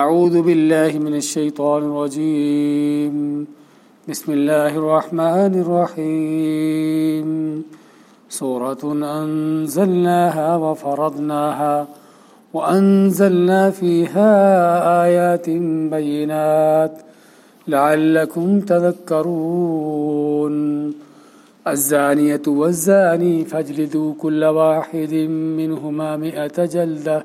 أعوذ بالله من الشيطان الرجيم. بسم الله الرحمن الرحيم. سورة أنزلناها وفرضناها وأنزلنا فيها آيات بينات لعلكم تذكرون. الزانية والزاني فاجلدوا كل واحد منهما مئة جلدة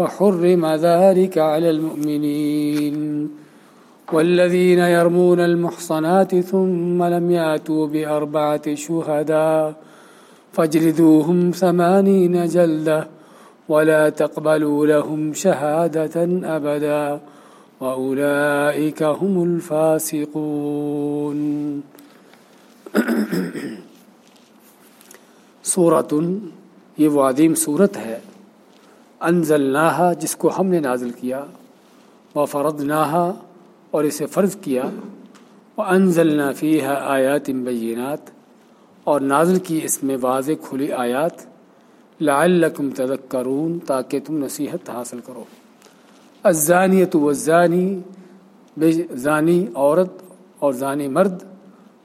وحرم ذلك على المؤمنين والذين يرمون المحصنات ثم لم يأتوا بأربعة شهداء فاجلدوهم ثمانين جلدة ولا تقبلوا لهم شهادة أبدا وأولئك هم الفاسقون. سورة، یہ وہ عظیم صورت ہے انزل جس کو ہم نے نازل کیا وہ فرد اور اسے فرض کیا وہ انزل نافی ہے آیات بینات اور نازل کی اس میں واضح کھلی آیات، لعلکم تذکرون، تاکہ تم نصیحت حاصل کرو۔ الزانیت والزانی، بے زانی عورت اور زانی مرد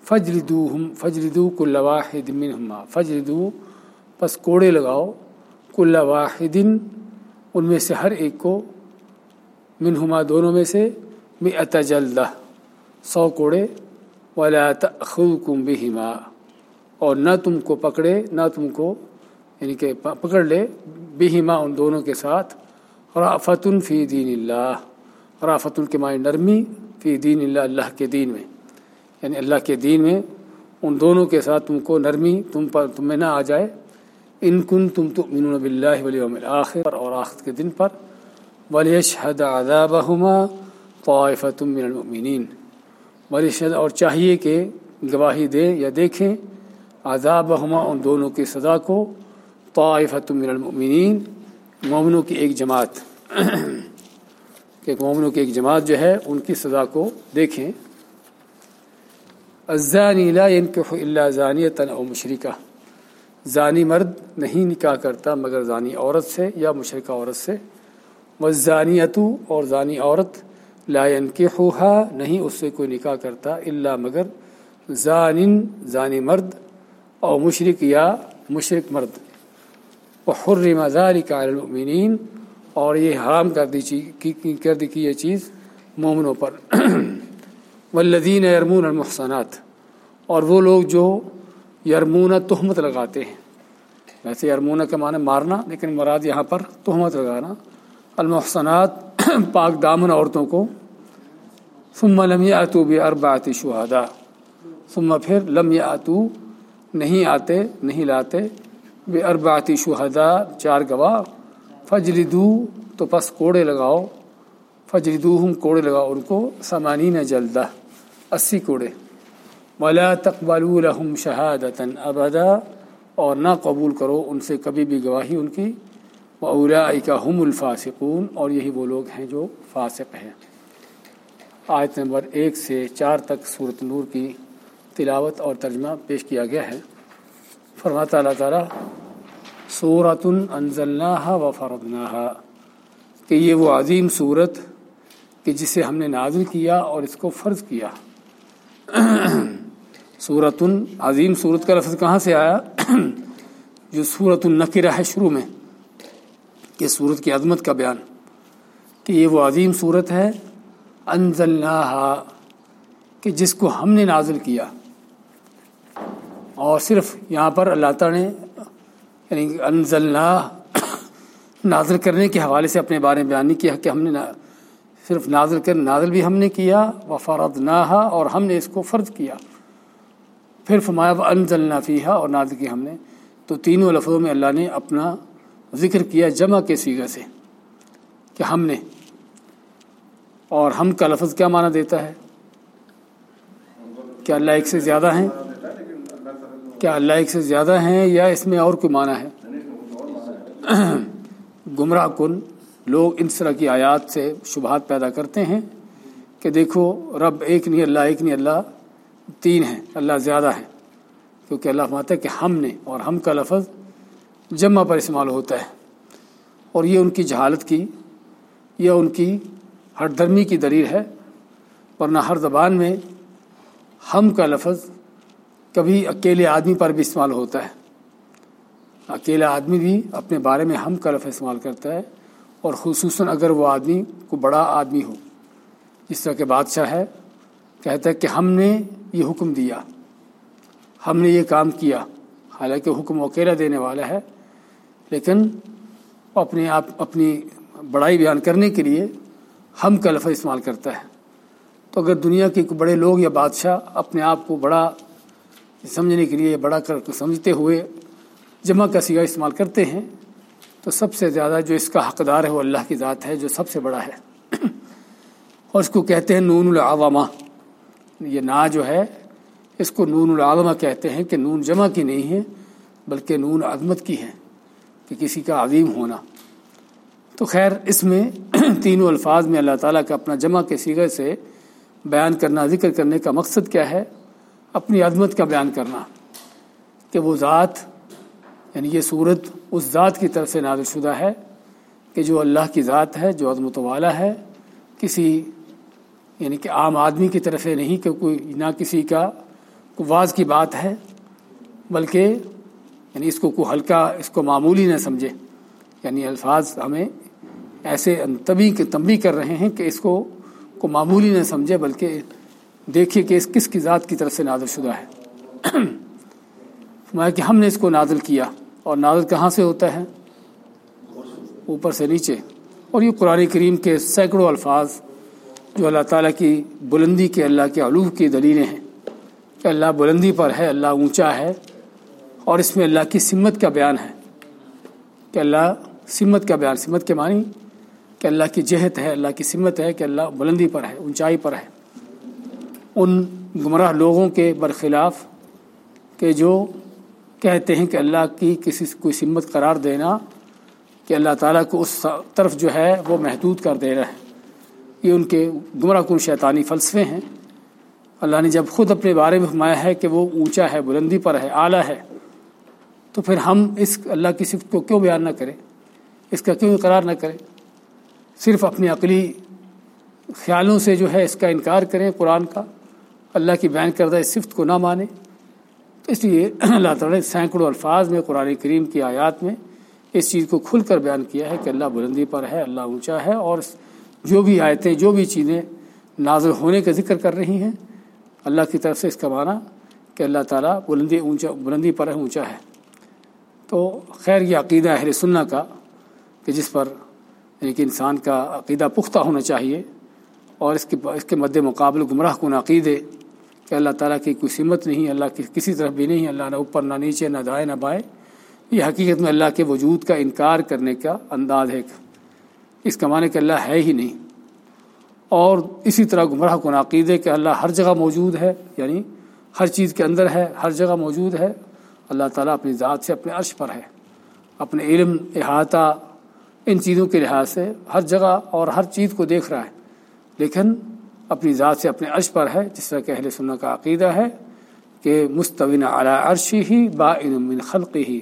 فجردو ہم فجردو کل واحد منہما فجردو پس کوڑے لگاؤ، کل واحد ان میں سے ہر ایک کو منہما دونوں میں سے میں اتجلدہ سو کوڑے، ولا تأخذكم بهما، اور نہ تم کو پکڑے، نہ تم کو یعنی کہ پکڑ لے بہما ان دونوں کے ساتھ رافت فی دین اللہ رافت کے معنی نرمی فی دین اللہ اللہ کے دین میں یعنی اللہ کے دین میں ان دونوں کے ساتھ تم کو نرمی، تم پر، تم میں نہ آ جائے ان کن تم تو من بلّہ ولیوم آخر اور آخر کے دن پر ولیشہد عذابہما طائفۃ من المؤمنین۔ ولیشہد اور چاہیے کہ گواہی دے یا دیکھیں عذابہما ان دونوں کی سزا کو طائفۃ من المؤمنین، مومنوں کی ایک جماعت۔ کہ مومنوں کی ایک جماعت جو ہے ان کی سزا کو دیکھیں۔ الزانی لا ينكح الا زانیتا او مشرکہ۔ زانی مرد نہیں نکاح کرتا مگر زانی عورت سے یا مشرقہ عورت سے۔ وہ زانیتو اور زانی عورت لائن کے خوہا نہیں اس سے کوئی نکاح کرتا اللہ مگر زان زانی مرد اور مشرق یا مشرق مرد۔ و حر مزار کا المؤمنین اور یہ حرام کر دی کر دی کی یہ چیز مومنوں پر۔ والذین یرمون المحسنات اور وہ لوگ جو یرمون تہمت لگاتے ہیں۔ ویسے یرمون کا معنی مارنا، لیکن مراد یہاں پر تہمت لگانا۔ المحسنات پاک دامن عورتوں کو۔ ثم لم یاتو باربعۃ شہداء۔ ثم پھر لم یاتو نہیں آتے، نہیں لاتے۔ بے ارباتی شہدا چار گواہ۔ فجلدو، تو پس کوڑے لگاؤ۔ فجلدو ہم کوڑے لگاؤ ان کو۔ سمانین جلدہ۔ اسی کوڑے۔ ولا تقبلوا لهم شهادة ابدا اور نہ قبول کرو ان سے کبھی بھی گواہی ان کی اولا کا ہم الفاسقون اور یہی وہ لوگ ہیں جو فاسق ہیں۔ آیت نمبر ایک سے چار تک صورت نور کی تلاوت اور ترجمہ پیش کیا گیا ہے۔ فرماتا اللہ تعالیٰ صورت انزلناها و فرضناها کہ یہ وہ عظیم صورت کہ جسے ہم نے نازل کیا اور اس کو فرض کیا۔ صورت عظیم صورت کا لفظ کہاں سے آیا؟ جو صورت النقرہ ہے شروع میں کہ صورت کی عظمت کا بیان۔ کہ یہ وہ عظیم صورت ہے انزلناها کہ جس کو ہم نے نازل کیا۔ اور صرف یہاں پر اللہ تعالیٰ نے یعنی انزلنا نازل کرنے کے حوالے سے اپنے بارے میں بیان نہیں کیا کہ ہم نے صرف نازل کر، نازل بھی ہم نے کیا و فرد اور ہم نے اس کو فرض کیا۔ پھر فرمایا وہ انزل فیحہ اور نازل کی ہم نے۔ تو تینوں لفظوں میں اللہ نے اپنا ذکر کیا جمع کے سیگا سے کہ ہم نے۔ اور ہم کا لفظ کیا معنی دیتا ہے؟ کیا اللہ ایک سے زیادہ ہیں؟ کیا اللہ ایک سے زیادہ ہیں یا اس میں اور کوئی معنی ہے؟ گمراہ کن، لوگ ان طرح کی آیات سے شبہات پیدا کرتے ہیں کہ دیکھو، رب ایک نہیں، اللہ ایک نہیں، اللہ تین ہیں، اللہ زیادہ ہے۔ کیونکہ اللہ ماتا ہے کہ ہم نے اور ہم کا لفظ جمع پر استعمال ہوتا ہے۔ اور یہ ان کی جہالت کی، یہ ان کی ہر درمی کی دلیل ہے۔ ورنہ ہر زبان میں ہم کا لفظ کبھی اکیلے آدمی پر بھی استعمال ہوتا ہے۔ اکیلا آدمی بھی اپنے بارے میں ہم کا لفظ استعمال کرتا ہے۔ اور خصوصاً اگر وہ آدمی کو بڑا آدمی ہو، جس طرح کے بادشاہ ہے کہتا ہے کہ ہم نے یہ حکم دیا، ہم نے یہ کام کیا۔ حالانکہ حکم اکیلا دینے والا ہے، لیکن اپنے آپ، اپنی بڑائی بیان کرنے کے لیے ہم کا لفظ استعمال کرتا ہے۔ تو اگر دنیا کے بڑے لوگ یا بادشاہ اپنے آپ کو بڑا سمجھنے کے لیے، بڑا کر سمجھتے ہوئے جمع کا سیگا استعمال کرتے ہیں، تو سب سے زیادہ جو اس کا حقدار ہے وہ اللہ کی ذات ہے، جو سب سے بڑا ہے۔ اور اس کو کہتے ہیں نون العوامہ یہ نا جو ہے، اس کو نون العظمہ کہتے ہیں کہ نون جمع کی نہیں ہے، بلکہ نون عظمت کی ہے کہ کسی کا عظیم ہونا۔ تو خیر، اس میں تینوں الفاظ میں اللہ تعالیٰ کا اپنا جمع کے سیغے سے بیان کرنا، ذکر کرنے کا مقصد کیا ہے؟ اپنی عظمت کا بیان کرنا۔ کہ وہ ذات یعنی یہ صورت اس ذات کی طرف سے نازل شدہ ہے کہ جو اللہ کی ذات ہے، جو عظمت والا ہے، کسی یعنی کہ عام آدمی کی طرف سے نہیں کہ کوئی نہ کسی کا واز کی بات ہے، بلکہ یعنی اس کو کوئی ہلکا اس کو معمولی نہ سمجھے۔ یعنی الفاظ ہمیں ایسے تبھی کے تنبی کر رہے ہیں کہ اس کو کو معمولی نہ سمجھے، بلکہ دیکھیے کہ اس کس کی ذات کی طرف سے نازل شدہ ہے۔ میں کہ ہم نے اس کو نازل کیا، اور نازل کہاں سے ہوتا ہے؟ اوپر سے نیچے۔ اور یہ قرآن کریم کے سینکڑوں الفاظ جو اللہ تعالیٰ کی بلندی کے اللہ کے علوف کی دلیلیں ہیں۔ کہ اللہ بلندی پر ہے، اللہ اونچا ہے اور اس میں اللہ کی سمت کا بیان ہے۔ کہ اللہ سمت کا بیان، سمت کے معنی کہ اللہ کی جہت ہے، اللہ کی سمت ہے کہ اللہ بلندی پر ہے، اونچائی پر ہے۔ ان گمراہ لوگوں کے برخلاف کہ جو کہتے ہیں کہ اللہ کی کسی، کوئی سمت قرار دینا، کہ اللہ تعالیٰ کو اس طرف جو ہے وہ محدود کر دے ہے۔ یہ ان کے گمراہ کن شیطانی فلسفے ہیں۔ اللہ نے جب خود اپنے بارے میں فرمایا ہے کہ وہ اونچا ہے، بلندی پر ہے، اعلیٰ ہے، تو پھر ہم اس اللہ کی صفت کو کیوں بیان نہ کریں؟ اس کا کیوں اقرار نہ کریں؟ صرف اپنی عقلی خیالوں سے جو ہے اس کا انکار کریں قرآن کا۔ اللہ کی بیان کردہ اس صفت کو نہ مانیں۔ تو اس لیے اللہ تعالیٰ نے سینکڑوں الفاظ میں قرآن کریم کی آیات میں اس چیز کو کھل کر بیان کیا ہے کہ اللہ بلندی پر ہے، اللہ اونچا ہے اور جو بھی آیتیں، جو بھی چیزیں نازل ہونے کا ذکر کر رہی ہیں، اللہ کی طرف سے اس کا معنی کہ اللہ تعالیٰ بلندی اونچا، بلندی پر ہے، اونچا ہے۔ تو خیر، یہ عقیدہ اہل سننا کا کہ جس پر یعنی کہ انسان کا عقیدہ پختہ ہونا چاہیے اور اس کے اس کے مد مقابل گمراہ کن عقیدے کہ اللہ تعالیٰ کی کوئی سمت نہیں، اللہ کی کسی طرف بھی نہیں، اللہ نہ اوپر، نہ نیچے، نہ دائیں، نہ بائیں۔ یہ حقیقت میں اللہ کے وجود کا انکار کرنے کا انداز ہے۔ اس کا معنی کہ اللہ ہے ہی نہیں۔ اور اسی طرح گمراہ کن عقیدے کہ اللہ ہر جگہ موجود ہے یعنی ہر چیز کے اندر ہے، ہر جگہ موجود ہے۔ اللہ تعالیٰ اپنی ذات سے اپنے عرش پر ہے، اپنے علم، احاطہ، ان چیزوں کے لحاظ سے ہر جگہ اور ہر چیز کو دیکھ رہا ہے۔ لیکن اپنی ذات سے اپنے عرش پر ہے، جس طرح کہ اہل سننا کا عقیدہ ہے کہ مستوین اعلیٰ عرش ہی با من خلق ہی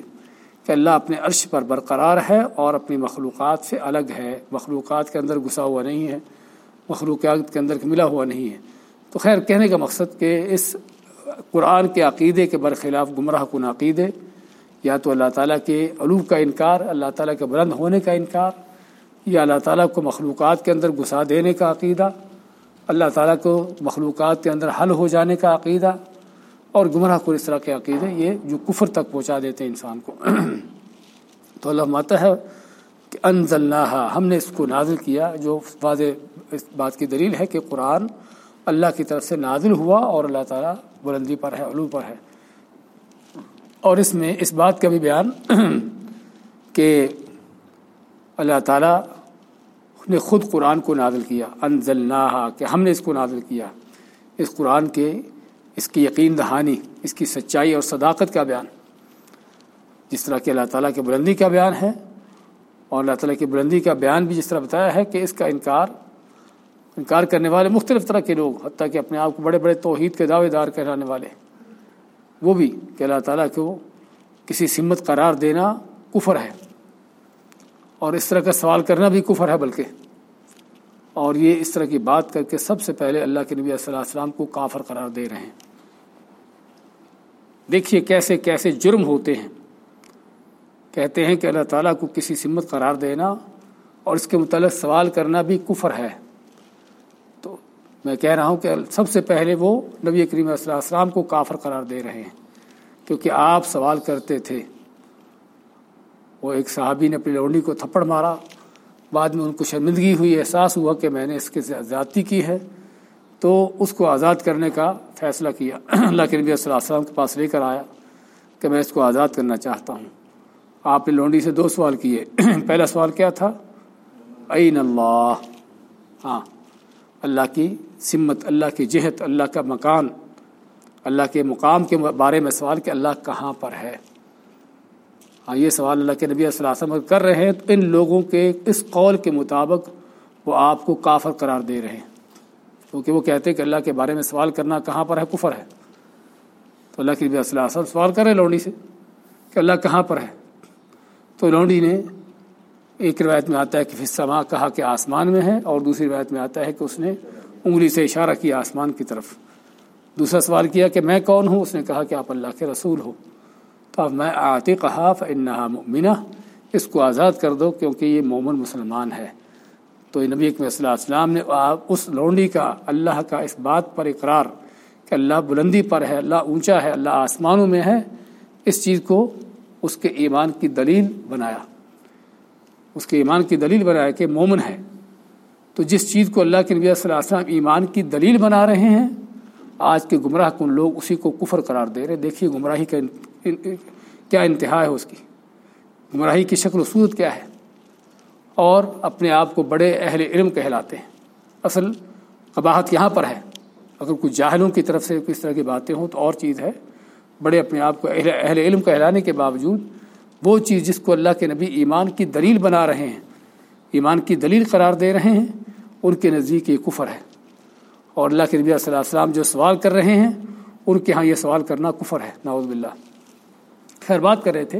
کہ اللہ اپنے عرش پر برقرار ہے اور اپنی مخلوقات سے الگ ہے۔ مخلوقات کے اندر گھسا ہوا نہیں ہے، مخلوقات کے اندر ملا ہوا نہیں ہے۔ تو خیر، کہنے کا مقصد کہ اس قرآن کے عقیدے کے برخلاف گمراہ کن عقیدے یا تو اللہ تعالیٰ کے علوم کا انکار، اللہ تعالیٰ کے بلند ہونے کا انکار، یا اللہ تعالیٰ کو مخلوقات کے اندر گھسا دینے کا عقیدہ، اللہ تعالیٰ کو مخلوقات کے اندر حل ہو جانے کا عقیدہ۔ اور گمراہ کن اس طرح کے عقیدے، یہ جو کفر تک پہنچا دیتے ہیں انسان کو۔ تو اللہ ماتا ہے کہ انض اللہ ہم نے اس کو نازل کیا، جو واضح اس بات کی دلیل ہے کہ قرآن اللہ کی طرف سے نازل ہوا اور اللہ تعالیٰ بلندی پر ہے، علو پر ہے۔ اور اس میں اس بات کا بھی بیان کہ اللہ تعالیٰ نے خود قرآن کو نازل کیا انزلنا کہ ہم نے اس کو نازل کیا۔ اس قرآن کے اس کی یقین دہانی، اس کی سچائی اور صداقت کا بیان۔ جس طرح کہ اللہ تعالیٰ کے بلندی کا بیان ہے اور اللہ تعالیٰ کی بلندی کا بیان بھی جس طرح بتایا ہے کہ اس کا انکار انکار کرنے والے مختلف طرح کے لوگ، حتیٰ کہ اپنے آپ کو بڑے بڑے توحید کے دعوے دار کہلانے والے۔ وہ بھی کہ اللہ تعالیٰ کو کسی سمت قرار دینا کفر ہے اور اس طرح کا سوال کرنا بھی کفر ہے بلکہ۔ اور یہ اس طرح کی بات کر کے سب سے پہلے اللہ کے نبی صلی اللہ علیہ وسلم کو کافر قرار دے رہے ہیں۔ دیکھیے کیسے کیسے جرم ہوتے ہیں۔ کہتے ہیں کہ اللہ تعالیٰ کو کسی سمت قرار دینا اور اس کے متعلق سوال کرنا بھی کفر ہے۔ تو میں کہہ رہا ہوں کہ سب سے پہلے وہ نبی کریم صلی اللہ علیہ وسلم کو کافر قرار دے رہے ہیں۔ کیونکہ آپ سوال کرتے تھے۔ وہ ایک صحابی نے اپنی لوڑی کو تھپڑ مارا۔ بعد میں ان کو شرمندگی ہوئی، احساس ہوا کہ میں نے اس کے زیادتی کی ہے۔ تو اس کو آزاد کرنے کا فیصلہ کیا۔ اللہ کے نبی صلی اللہ علیہ وسلم کے پاس لے کر آیا کہ میں اس کو آزاد کرنا چاہتا ہوں۔ آپ نے لونڈی سے دو سوال کیے۔ پہلا سوال کیا تھا؟ عین اللہ؟ ہاں۔ اللہ کی سمت، اللہ کی جہت، اللہ کا مکان، اللہ کے مقام کے بارے میں سوال کہ اللہ کہاں پر ہے؟ ہاں یہ سوال اللہ کے نبی صلی اللہ علیہ وسلم کر رہے ہیں۔ تو ان لوگوں کے اس قول کے مطابق وہ آپ کو کافر قرار دے رہے ہیں۔ کیونکہ وہ کہتے ہیں کہ اللہ کے بارے میں سوال کرنا کہاں پر ہے؟ کفر ہے۔ تو اللہ کے نبی صلی اللہ علیہ وسلم سوال کر رہے لونڈی سے کہ اللہ کہاں پر ہے؟ تو لونڈی نے ایک روایت میں آتا ہے کہ فصما کہا کہ آسمان میں ہے اور دوسری روایت میں آتا ہے کہ اس نے انگلی سے اشارہ کیا آسمان کی طرف۔ دوسرا سوال کیا کہ میں کون ہوں؟ اس نے کہا کہ آپ اللہ کے رسول ہو۔ تو اب میں آتی کہاف انہا مؤمنہ، اس کو آزاد کر دو کیونکہ یہ مومن مسلمان ہے۔ تو نبی اکم صلی اللہ علیہ وسلم نے اس لونڈی کا، اللہ کا اس بات پر اقرار کہ اللہ بلندی پر ہے، اللہ اونچا ہے، اللہ آسمانوں میں ہے، اس چیز کو اس کے ایمان کی دلیل بنایا۔ اس کے ایمان کی دلیل بنایا کہ مومن ہے۔ تو جس چیز کو اللہ کے نبی صلی اللہ علیہ وسلم ایمان کی دلیل بنا رہے ہیں، آج کے گمراہ کن لوگ اسی کو کفر قرار دے رہے دیکھیے گمراہی کا کیا انتہا ہے اس کی؟ گمراہی کی شکل و صورت کیا ہے؟ اور اپنے آپ کو بڑے اہل علم کہلاتے ہیں۔ اصل قباحت یہاں پر ہے۔ اگر کچھ جاہلوں کی طرف سے کس طرح کی باتیں ہوں تو اور چیز ہے۔ بڑے اپنے آپ کو اہل اہل علم کہلانے کے باوجود وہ چیز جس کو اللہ کے نبی ایمان کی دلیل بنا رہے ہیں، ایمان کی دلیل قرار دے رہے ہیں، ان کے نزدیک یہ کفر ہے۔ اور اللہ کے نبی صلی اللہ علیہ وسلم جو سوال کر رہے ہیں، ان کے ہاں یہ سوال کرنا کفر ہے۔ ناود باللہ۔ خیر بات کر رہے تھے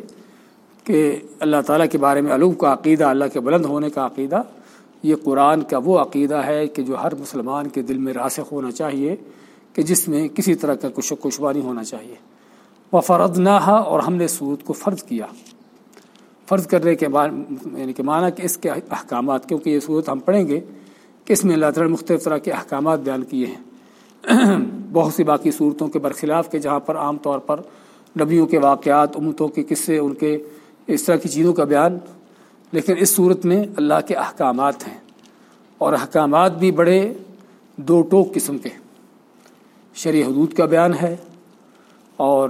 کہ اللہ تعالیٰ کے بارے میں علوم کا عقیدہ، اللہ کے بلند ہونے کا عقیدہ، یہ قرآن کا وہ عقیدہ ہے کہ جو ہر مسلمان کے دل میں راسخ ہونا چاہیے، کہ جس میں کسی طرح کا کچھ کشوا نہیں ہونا چاہیے۔ وہ فرد نہ اور ہم نے سود کو فرض کیا۔ فرض کرنے کے بعد یعنی کہ معنی کہ اس کے احکامات، کیونکہ یہ صورت ہم پڑھیں گے کہ اس میں اللہ تعالیٰ مختلف طرح کے احکامات بیان کیے ہیں۔ بہت سی باقی صورتوں کے برخلاف کے جہاں پر عام طور پر نبیوں کے واقعات، امتوں کے قصے، ان کے اس طرح کی چیزوں کا بیان، لیکن اس صورت میں اللہ کے احکامات ہیں اور احکامات بھی بڑے دو ٹوک قسم کے شرع حدود کا بیان ہے اور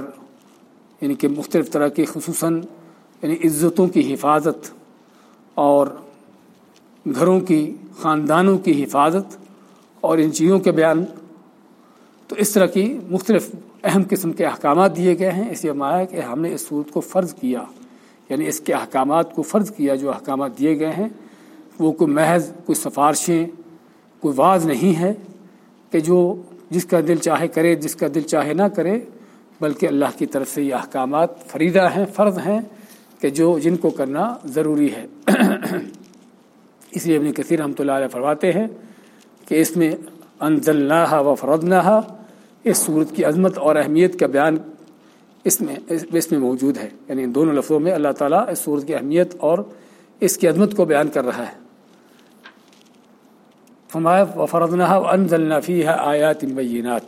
یعنی کہ مختلف طرح کے خصوصاً یعنی عزتوں کی حفاظت اور گھروں کی، خاندانوں کی حفاظت اور ان چیزوں کے بیان تو اس طرح کی مختلف اہم قسم کے احکامات دیے گئے ہیں۔ اس لیے مایا کہ ہم نے اس صورت کو فرض کیا یعنی اس کے احکامات کو فرض کیا، جو احکامات دیے گئے ہیں، وہ کوئی محض، کوئی سفارشیں، کوئی واز نہیں ہے کہ جو جس کا دل چاہے کرے، جس کا دل چاہے نہ کرے، بلکہ اللہ کی طرف سے یہ احکامات فریدہ ہیں، فرض ہیں کہ جو جن کو کرنا ضروری ہے۔ اس لیے ابن کثیر رحمۃ اللہ علیہ فرماتے ہیں کہ اس میں انزل و فرد اس صورت کی عظمت اور اہمیت کا بیان اس میں اس میں موجود ہے۔ یعنی ان دونوں لفظوں میں اللہ تعالیٰ اس صورت کی اہمیت اور اس کی عظمت کو بیان کر رہا ہے۔ فرمایا، و فردنہ و انضلنفی ہے آیات بینات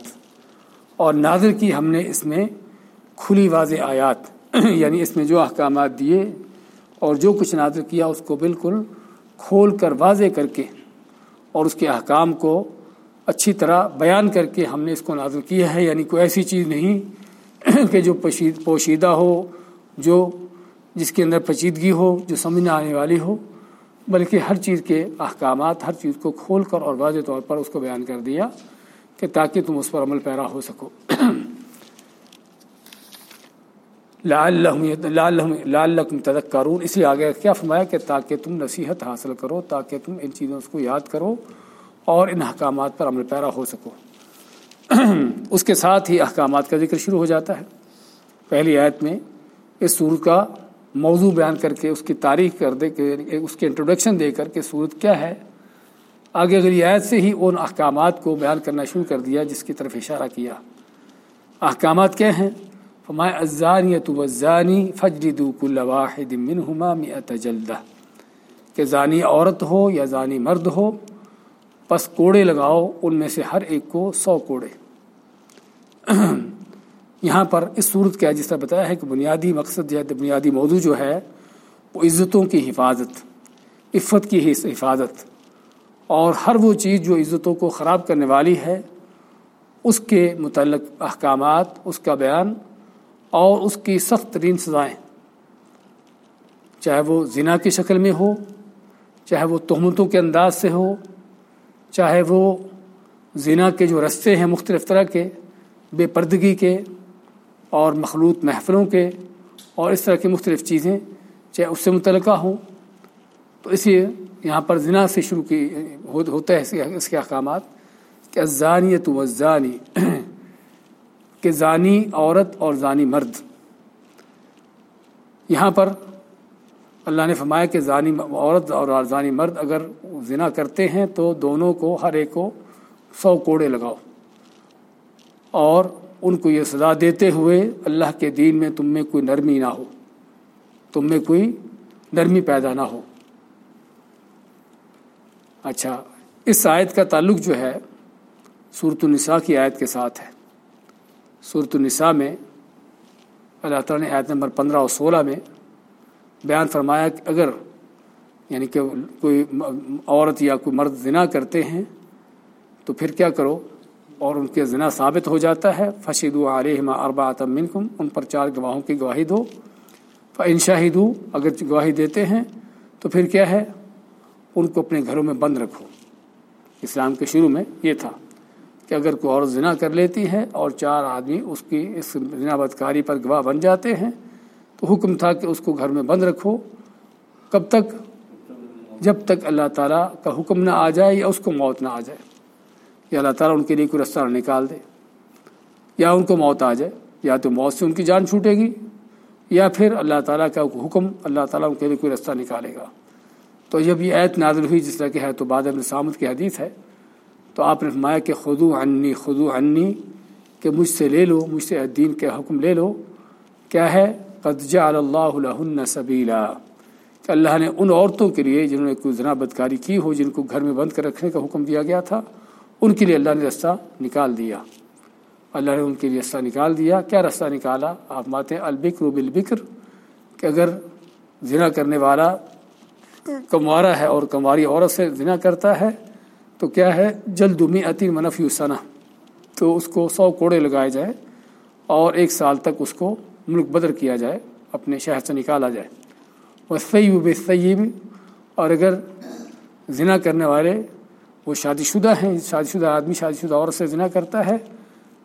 اور نازر کی ہم نے اس میں کھلی واضح آیات یعنی اس میں جو احکامات دیے اور جو کچھ نازر کیا، اس کو بالکل کھول کر واضح کر کے اور اس کے احکام کو اچھی طرح بیان کر کے ہم نے اس کو نازل کیا ہے یعنی کوئی ایسی چیز نہیں کہ جو پوشیدہ ہو، جو جس کے اندر پچیدگی ہو، جو سمجھ نہ آنے والی ہو، بلکہ ہر چیز کے احکامات، ہر چیز کو کھول کر اور واضح طور پر اس کو بیان کر دیا کہ تاکہ تم اس پر عمل پیرا ہو سکو۔ لال لال تذکرون۔ اسی آگے کیا فرمایا کہ تاکہ تم نصیحت حاصل کرو، تاکہ تم ان چیزوں کو یاد کرو۔ اور ان احکامات پر عمل پیرا ہو سکو۔ اس کے ساتھ ہی احکامات کا ذکر شروع ہو جاتا ہے۔ پہلی آیت میں اس سورت کا موضوع بیان کر کے اس کی تاریخ کر دے کہ یعنی اس کی انٹروڈکشن دے کر کے صورت کیا ہے۔ آگے اگلی آیت سے ہی ان احکامات کو بیان کرنا شروع کر دیا، جس کی طرف اشارہ کیا۔ احکامات کیا ہیں؟ فمائے ازانیت وزانی فجردو کل واحد منہما مئت جلدہ کہ زانی عورت ہو یا زانی مرد ہو پس کوڑے لگاؤ، ان میں سے ہر ایک کو سو کوڑے۔ یہاں پر اس صورت کیا جس طرح بتایا ہے کہ بنیادی مقصد جو ہے بنیادی موضوع جو ہے، وہ عزتوں کی حفاظت، عفت کی حفاظت۔ اور ہر وہ چیز جو عزتوں کو خراب کرنے والی ہے، اس کے متعلق احکامات، اس کا بیان اور اس کی سخت ترین سزائیں۔ چاہے وہ زنا کی شکل میں ہو، چاہے وہ تہمتوں کے انداز سے ہو چاہے وہ زنا کے جو رستے ہیں مختلف طرح کے، بے پردگی کے اور مخلوط محفلوں کے اور اس طرح کی مختلف چیزیں، چاہے اس سے متعلقہ ہوں۔ تو اسی یہاں پر زنا سے شروع کی، ہوتا ہے اس کے احکامات۔ کہ ازانیت و زانی کہ زانی عورت اور زانی مرد۔ یہاں پر اللہ نے فرمایا کہ زانی عورت اور زانی مرد اگر زنا کرتے ہیں تو دونوں کو ہر ایک کو سو کوڑے لگاؤ اور ان کو یہ سزا دیتے ہوئے اللہ کے دین میں تم میں کوئی نرمی نہ ہو، تم میں کوئی نرمی پیدا نہ ہو۔ اچھا اس آیت کا تعلق جو ہے صورت النساء کی آیت کے ساتھ ہے۔ صورت النساء میں اللہ تعالیٰ نے آیت نمبر پندرہ اور سولہ میں بیان فرمایا کہ اگر یعنی کہ کوئی عورت یا کوئی مرد زنا کرتے ہیں تو پھر کیا کرو اور ان کے زنا ثابت ہو جاتا ہے۔ فشید و علیہما اربا منکم ان پر چار گواہوں کی گواہی دو۔ ان شاہد اگر گواہی دیتے ہیں تو پھر کیا ہے؟ ان کو اپنے گھروں میں بند رکھو۔ اسلام کے شروع میں یہ تھا کہ اگر کوئی عورت زنا کر لیتی ہے اور چار آدمی اس کی، اس زنا بدکاری پر گواہ بن جاتے ہیں تو حکم تھا کہ اس کو گھر میں بند رکھو۔ کب تک؟ جب تک اللہ تعالیٰ کا حکم نہ آ جائے یا اس کو موت نہ آ جائے۔ یا اللہ تعالیٰ ان کے لیے کوئی رستہ نہ نکال دے۔ یا ان کو موت آ جائے، یا تو موت سے ان کی جان چھوٹے گی، یا پھر اللہ تعالیٰ کا حکم، اللہ تعالیٰ ان کے لیے کوئی رستہ نکالے گا۔ تو جب یہ ایت نازل ہوئی، جس طرح کہ ہے تو بعد سامد کی حدیث ہے، تو آپ نے فرمایا کہ خدو عنی خدو عنی، کہ مجھ سے لے لو، مجھ سے دین کے حکم لے لو۔ کیا ہے؟ قد اللہ لہن سبیلا کہ اللہ نے ان عورتوں کے لیے جنہوں نے کوئی ذنا بدکاری کی ہو، جن کو گھر میں بند کر رکھنے کا حکم دیا گیا تھا، ان کے لیے اللہ نے رستہ نکال دیا۔ اللہ نے ان کے لیے رستہ نکال دیا۔ کیا رستہ نکالا؟ آپ ماتے البکر و بالبکر، کہ اگر ذنا کرنے والا کموارا ہے اور کمواری عورت سے ذنا کرتا ہے، تو کیا ہے؟ جلد می عطی منفی ثنا تو اس کو سو کوڑے لگائے جائے اور ایک سال تک اس کو ملک بدر کیا جائے، اپنے شہر سے نکالا جائے۔ وہ سیب بے سیب اور اگر ذنا کرنے والے وہ شادی شدہ ہیں شادی شدہ آدمی شادی شدہ عورت سے ذنا کرتا ہے،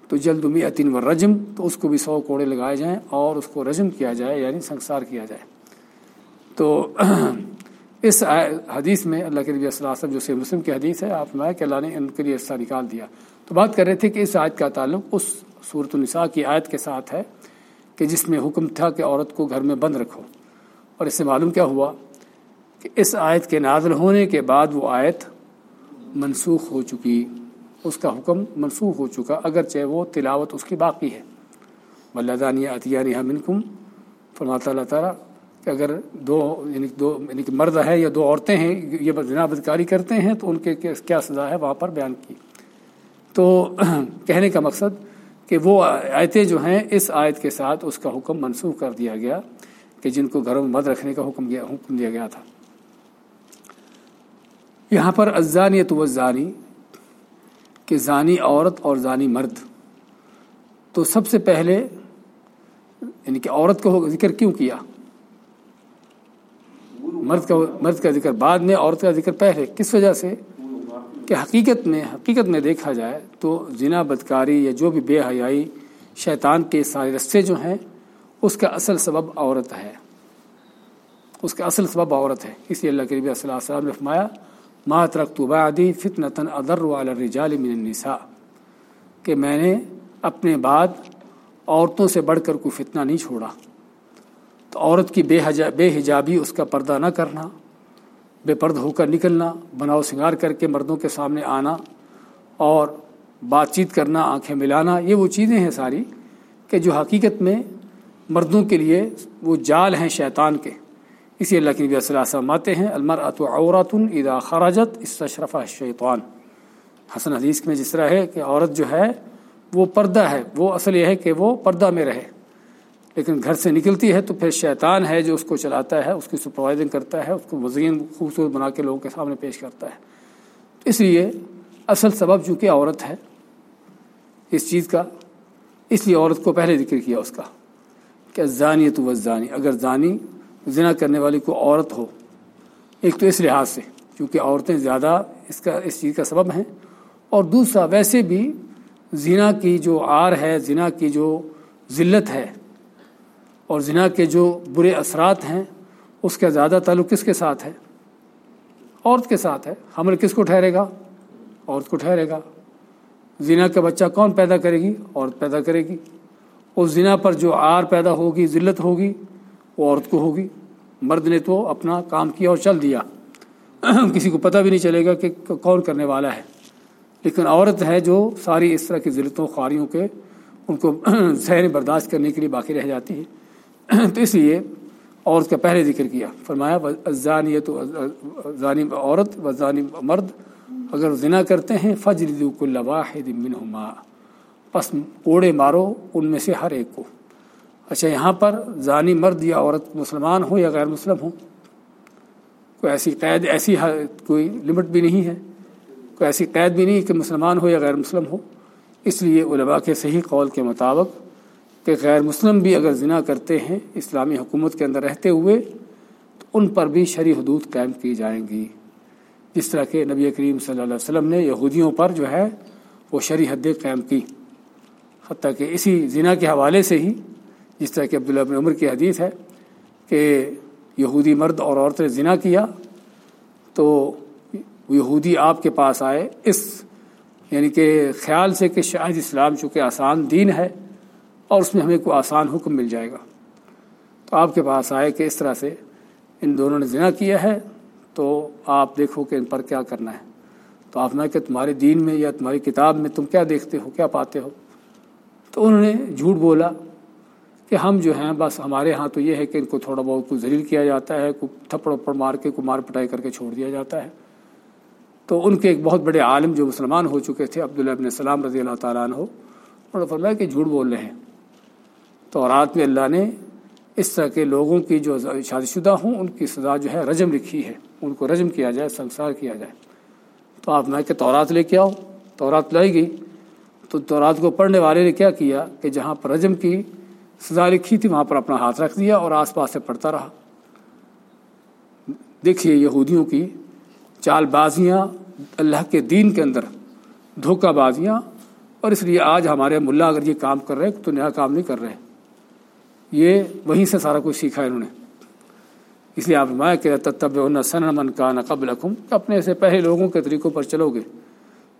تو جلد می عطین و رجم تو اس کو بھی سو کوڑے لگائے جائیں اور اس کو رجم کیا جائے یعنی سنسار کیا جائے۔ تو اس حدیث میں اللہ کے صلی اللہ جو سے مسلم کی حدیث ہے، آپ میں کہ اللہ نے ان کے لیے حصہ نکال دیا۔ تو بات کر رہے تھے کہ اس آیت کا تعلق اس صورت النساء کی آیت کے ساتھ ہے۔ کہ جس میں حکم تھا کہ عورت کو گھر میں بند رکھو۔ اور اس سے معلوم کیا ہوا کہ اس آیت کے نازل ہونے کے بعد وہ آیت منسوخ ہو چکی۔ اس کا حکم منسوخ ہو چکا، اگرچہ وہ تلاوت اس کی باقی ہے۔ ولادانیہ عطیہ نہ منکم فرماتا اللہ تعالیٰ کہ اگر دو یعنی دو یعنی کہ مرد ہے یا دو عورتیں ہیں، یہ بنا بدکاری کرتے ہیں تو ان کے کیا سزا ہے؟ وہاں پر بیان کی۔ تو کہنے کا مقصد کہ وہ آیتیں جو ہیں اس آیت کے ساتھ اس کا حکم منسوخ کر دیا گیا کہ جن کو گھروں میں مد رکھنے کا حکم دیا حکم دیا گیا تھا۔ یہاں پر ازانی تو زانی کہ زانی عورت اور زانی مرد۔ تو سب سے پہلے یعنی کہ عورت کو ذکر کیوں کیا؟ مرد کا مرد کا ذکر بعد میں، عورت کا ذکر پہلے۔ کس وجہ سے؟ کہ حقیقت میں حقیقت میں دیکھا جائے تو زنا، بدکاری یا جو بھی بے حیائی شیطان کے سارے رستے جو ہیں، اس کا اصل سبب عورت ہے۔ اس کا اصل سبب عورت ہے۔ اس لیے اللہ کے صلی اللہ علیہ وسلم نے فرمایا، ما ترکت بعدی فتنة ادر الرجال من النساء. کہ میں نے اپنے بعد عورتوں سے بڑھ کر کوئی فتنہ نہیں چھوڑا۔ تو عورت کی بے حجا بے حجابی اس کا پردہ نہ کرنا۔ بے پرد ہو کر نکلنا، بناؤ سنگار کر کے مردوں کے سامنے آنا اور بات چیت کرنا، آنکھیں ملانا، یہ وہ چیزیں ہیں ساری کہ جو حقیقت میں مردوں کے لیے وہ جال ہیں شیطان کے۔ اسی اللہ کی نبی صلی اللہ علیہ آتے ہیں المرۃ عورت اذا خراجت استشرف شیطان حسن حدیث میں جس طرح ہے کہ عورت جو ہے وہ پردہ ہے، وہ اصل یہ ہے کہ وہ پردہ میں رہے۔ لیکن گھر سے نکلتی ہے تو پھر شیطان ہے جو اس کو چلاتا ہے، اس کی سپروائزنگ کرتا ہے، اس کو وزین خوبصورت بنا کے لوگوں کے سامنے پیش کرتا ہے۔ اس لیے اصل سبب چونکہ عورت ہے، اس چیز کا، اس لیے عورت کو پہلے ذکر کیا اس کا کہ زانی تو زانی اگر زانی زنا کرنے والی کو عورت ہو، ایک تو اس لحاظ سے کیونکہ عورتیں زیادہ اس کا، اس چیز کا سبب ہیں۔ اور دوسرا، ویسے بھی زنا کی جو آر ہے، زنا کی جو ذلت ہے اور زنا کے جو برے اثرات ہیں، اس کا زیادہ تعلق کس کے ساتھ ہے؟ عورت کے ساتھ ہے۔ حمل کس کو ٹھہرے گا؟ عورت کو ٹھہرے گا۔ زنا کا بچہ کون پیدا کرے گی؟ عورت پیدا کرے گی۔ اس زنا پر جو آر پیدا ہوگی، ذلت ہوگی، وہ عورت کو ہوگی۔ مرد نے تو اپنا کام کیا اور چل دیا۔ کسی کو پتہ بھی نہیں چلے گا کہ کون کرنے والا ہے۔ لیکن عورت ہے جو ساری اس طرح کی ذلتوں، خواریوں کے ان کو ذہن برداشت کرنے کے لیے باقی رہ جاتی ہے۔ تو اس لیے عورت کا پہلے ذکر کیا، فرمایا ضانی تو ضانی عورت و ضانی مرد اگر زنا کرتے ہیں فجر واحد منہما پس کوڑے مارو ان میں سے ہر ایک کو۔ اچھا یہاں پر ضانی مرد یا عورت مسلمان ہو یا غیر مسلم ہو، کوئی ایسی قید، ایسی کوئی لمٹ بھی نہیں ہے۔ کوئی ایسی قید بھی نہیں کہ مسلمان ہو یا غیر مسلم ہو۔ اس لیے علماء کے صحیح قول کے مطابق کہ غیر مسلم بھی اگر زنا کرتے ہیں اسلامی حکومت کے اندر رہتے ہوئے، تو ان پر بھی شرع حدود قائم کی جائیں گی۔ جس طرح کہ نبی کریم صلی اللہ علیہ وسلم نے یہودیوں پر جو ہے، وہ شرع حدیں قائم کی۔ حتیٰ کہ اسی زنا کے حوالے سے ہی، جس طرح کہ عبداللہ بن عمر کی حدیث ہے کہ یہودی مرد اور عورت نے زنا کیا، تو یہودی آپ کے پاس آئے۔ اس یعنی کہ خیال سے کہ شاید اسلام چونکہ آسان دین ہے اور اس میں ہمیں کوئی آسان حکم مل جائے گا۔ تو آپ کے پاس آئے کہ اس طرح سے ان دونوں نے زنا کیا ہے، تو آپ دیکھو کہ ان پر کیا کرنا ہے۔ تو آپ نے کہ تمہارے دین میں یا تمہاری کتاب میں تم کیا دیکھتے ہو، کیا پاتے ہو؟ تو انہوں نے جھوٹ بولا کہ ہم جو ہیں، بس ہمارے ہاں تو یہ ہے کہ ان کو تھوڑا بہت کچھ ذلیل کیا جاتا ہے کو تھپڑ اپڑ مار کے کو مار پٹائی کر کے چھوڑ دیا جاتا ہے۔ تو ان کے ایک بہت بڑے عالم جو مسلمان ہو چکے تھے، عبداللہ ابن السلام رضی اللہ تعالیٰ عنہ، انہوں نے فرمایا کہ جھوٹ بول رہے ہیں۔ تو رات میں اللہ نے اس طرح کے لوگوں کی جو شادی شدہ ہوں، ان کی سزا جو ہے رجم لکھی ہے۔ ان کو رجم کیا جائے، سنسار کیا جائے۔ تو آپ میں کہ تورات لے کے آؤ۔ تورات لائی گئی۔ تو تورات کو پڑھنے والے نے کیا کیا کہ جہاں پر رجم کی سزا لکھی تھی، وہاں پر اپنا ہاتھ رکھ دیا اور آس پاس سے پڑھتا رہا۔ دیکھیے یہودیوں کی چال بازیاں اللہ کے دین کے اندر، دھوکہ بازیاں۔ اور اس لیے آج ہمارے ملا اگر یہ کام کر رہے تو نیا کام نہیں کر رہے۔ یہ وہیں سے سارا کچھ سیکھا انہوں نے۔ اس لیے آپ مایا کہ تب سن من کا نقب رکھوں اپنے سے پہلے لوگوں کے طریقوں پر چلو گے۔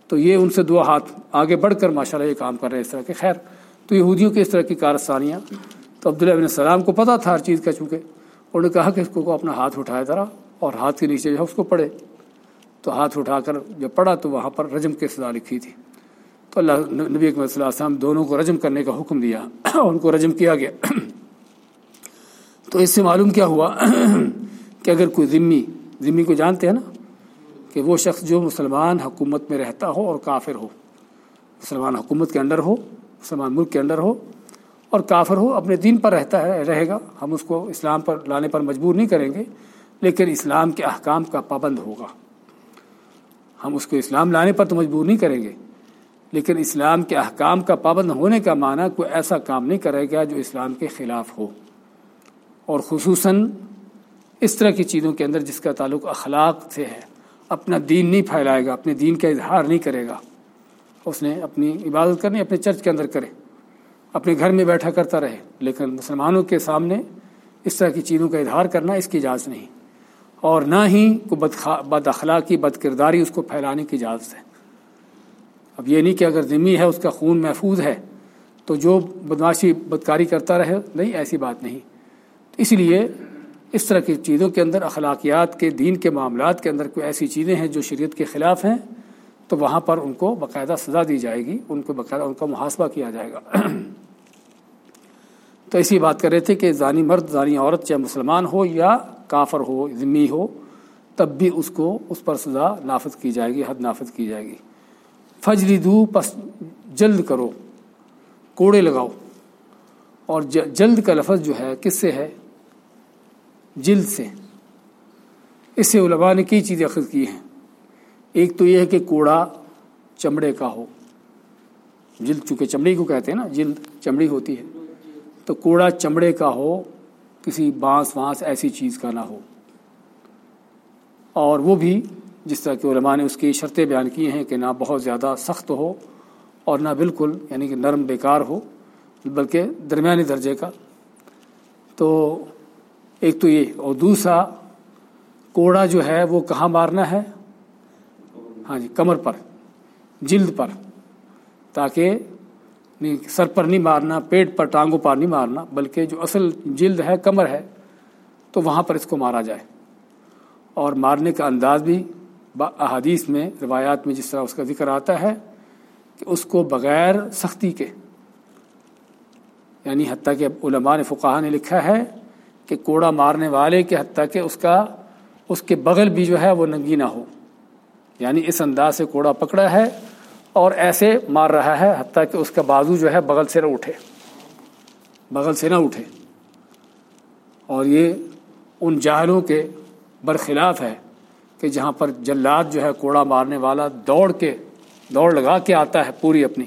تو یہ ان سے دو ہاتھ آگے بڑھ کر ماشاء اللہ یہ کام کر رہے ہیں اس طرح کے۔ خیر، تو یہودیوں کی اس طرح کی کارستانیاں۔ تو عبداللہ بن السلام کو پتہ تھا ہر چیز کا، چونکہ انہوں نے کہا کہ اس کو اپنا ہاتھ اٹھایا ذرا اور ہاتھ کے نیچے جو ہے اس کو پڑھے۔ تو ہاتھ اٹھا کر جب پڑھا تو وہاں پر رجم کی سزا لکھی تھی۔ تو اللہ نبی اکمل صلی اللہ علیہ وسلم دونوں کو رجم کرنے کا حکم دیا۔ ان کو رجم کیا گیا۔ تو اس سے معلوم کیا ہوا کہ اگر کوئی ذمی ذمی کو جانتے ہیں نا، کہ وہ شخص جو مسلمان حکومت میں رہتا ہو اور کافر ہو، مسلمان حکومت کے اندر ہو، مسلمان ملک کے اندر ہو اور کافر ہو، اپنے دین پر رہتا ہے، رہے گا، ہم اس کو اسلام پر لانے پر مجبور نہیں کریں گے، لیکن اسلام کے احکام کا پابند ہوگا۔ ہم اس کو اسلام لانے پر تو مجبور نہیں کریں گے، لیکن اسلام کے احکام کا پابند ہونے کا معنی کوئی ایسا کام نہیں کرے گا جو اسلام کے خلاف ہو۔ اور خصوصاً اس طرح کی چیزوں کے اندر جس کا تعلق اخلاق سے ہے۔ اپنا دین نہیں پھیلائے گا، اپنے دین کا اظہار نہیں کرے گا۔ اس نے اپنی عبادت کرنی، اپنے چرچ کے اندر کرے۔ اپنے گھر میں بیٹھا کرتا رہے، لیکن مسلمانوں کے سامنے اس طرح کی چیزوں کا اظہار کرنا اس کی اجازت نہیں۔ اور نہ ہی کو بد بد اخلاقی، بد کرداری اس کو پھیلانے کی اجازت ہے۔ اب یہ نہیں کہ اگر ذمی ہے، اس کا خون محفوظ ہے، تو جو بدماشی بدکاری کرتا رہے، نہیں، ایسی بات نہیں۔ اس لیے اس طرح کی چیزوں کے اندر، اخلاقیات کے، دین کے معاملات کے اندر کوئی ایسی چیزیں ہیں جو شریعت کے خلاف ہیں، تو وہاں پر ان کو باقاعدہ سزا دی جائے گی، ان کو باقاعدہ ان کا محاسبہ کیا جائے گا۔ تو ایسی بات کر رہے تھے کہ زانی مرد، زانی عورت چاہے مسلمان ہو یا کافر ہو، ذمی ہو، تب بھی اس کو اس پر سزا نافذ کی جائے گی، حد نافذ کی جائے گی۔ فجری دو پس جلد کرو، کوڑے لگاؤ۔ اور جلد کا لفظ جو ہے، کس سے ہے؟ جلد سے۔ اس سے علماء نے کئی چیزیں اخذ کی ہیں۔ ایک تو یہ ہے کہ کوڑا چمڑے کا ہو۔ جلد چونکہ چمڑی کو کہتے ہیں نا، جلد چمڑی ہوتی ہے۔ تو کوڑا چمڑے کا ہو، کسی بانس وانس ایسی چیز کا نہ ہو۔ اور وہ بھی جس طرح کہ علماء نے اس کی شرطیں بیان کی ہیں کہ نہ بہت زیادہ سخت ہو اور نہ بالکل یعنی کہ نرم بیکار ہو، بلکہ درمیانی درجے کا۔ تو ایک تو یہ، اور دوسرا، کوڑا جو ہے وہ کہاں مارنا ہے؟ ہاں جی کمر پر، جلد پر، تاکہ سر پر نہیں مارنا، پیٹ پر، ٹانگوں پر نہیں مارنا، بلکہ جو اصل جلد ہے، کمر ہے، تو وہاں پر اس کو مارا جائے۔ اور مارنے کا انداز بھی احادیث میں، روایات میں جس طرح اس کا ذکر آتا ہے، کہ اس کو بغیر سختی کے یعنی حتیٰ کہ علماء نے فقہ نے لکھا ہے کہ کوڑا مارنے والے کے حتیٰ کہ اس کا، اس کے بغل بھی جو ہے وہ ننگی نہ ہو۔ یعنی اس انداز سے کوڑا پکڑا ہے اور ایسے مار رہا ہے حتیٰ کہ اس کا بازو جو ہے بغل سے نہ اٹھے۔ بغل سے نہ اٹھے۔ اور یہ ان جاہلوں کے برخلاف ہے کہ جہاں پر جلاد جو ہے کوڑا مارنے والا دوڑ کے، دوڑ لگا کے آتا ہے پوری اپنی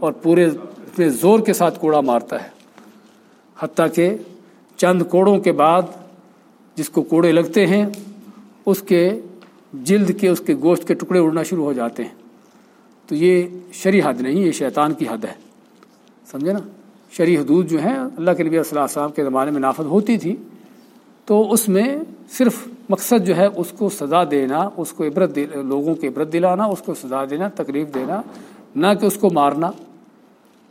اور پورے، اپنے زور کے ساتھ کوڑا مارتا ہے۔ حتیٰ کہ چند کوڑوں کے بعد جس کو کوڑے لگتے ہیں، اس کے جلد کے، اس کے گوشت کے ٹکڑے اڑنا شروع ہو جاتے ہیں۔ تو یہ شرع حد نہیں، یہ شیطان کی حد ہے۔ سمجھے نا؟ شرع حدود جو ہیں، اللہ کے نبی صلی اللہ علیہ وسلم کے زمانے میں نافذ ہوتی تھی۔ تو اس میں صرف مقصد جو ہے، اس کو سزا دینا، اس کو عبرت لوگوں کو عبرت دلانا، اس کو سزا دینا، تکلیف دینا، نہ کہ اس کو مارنا،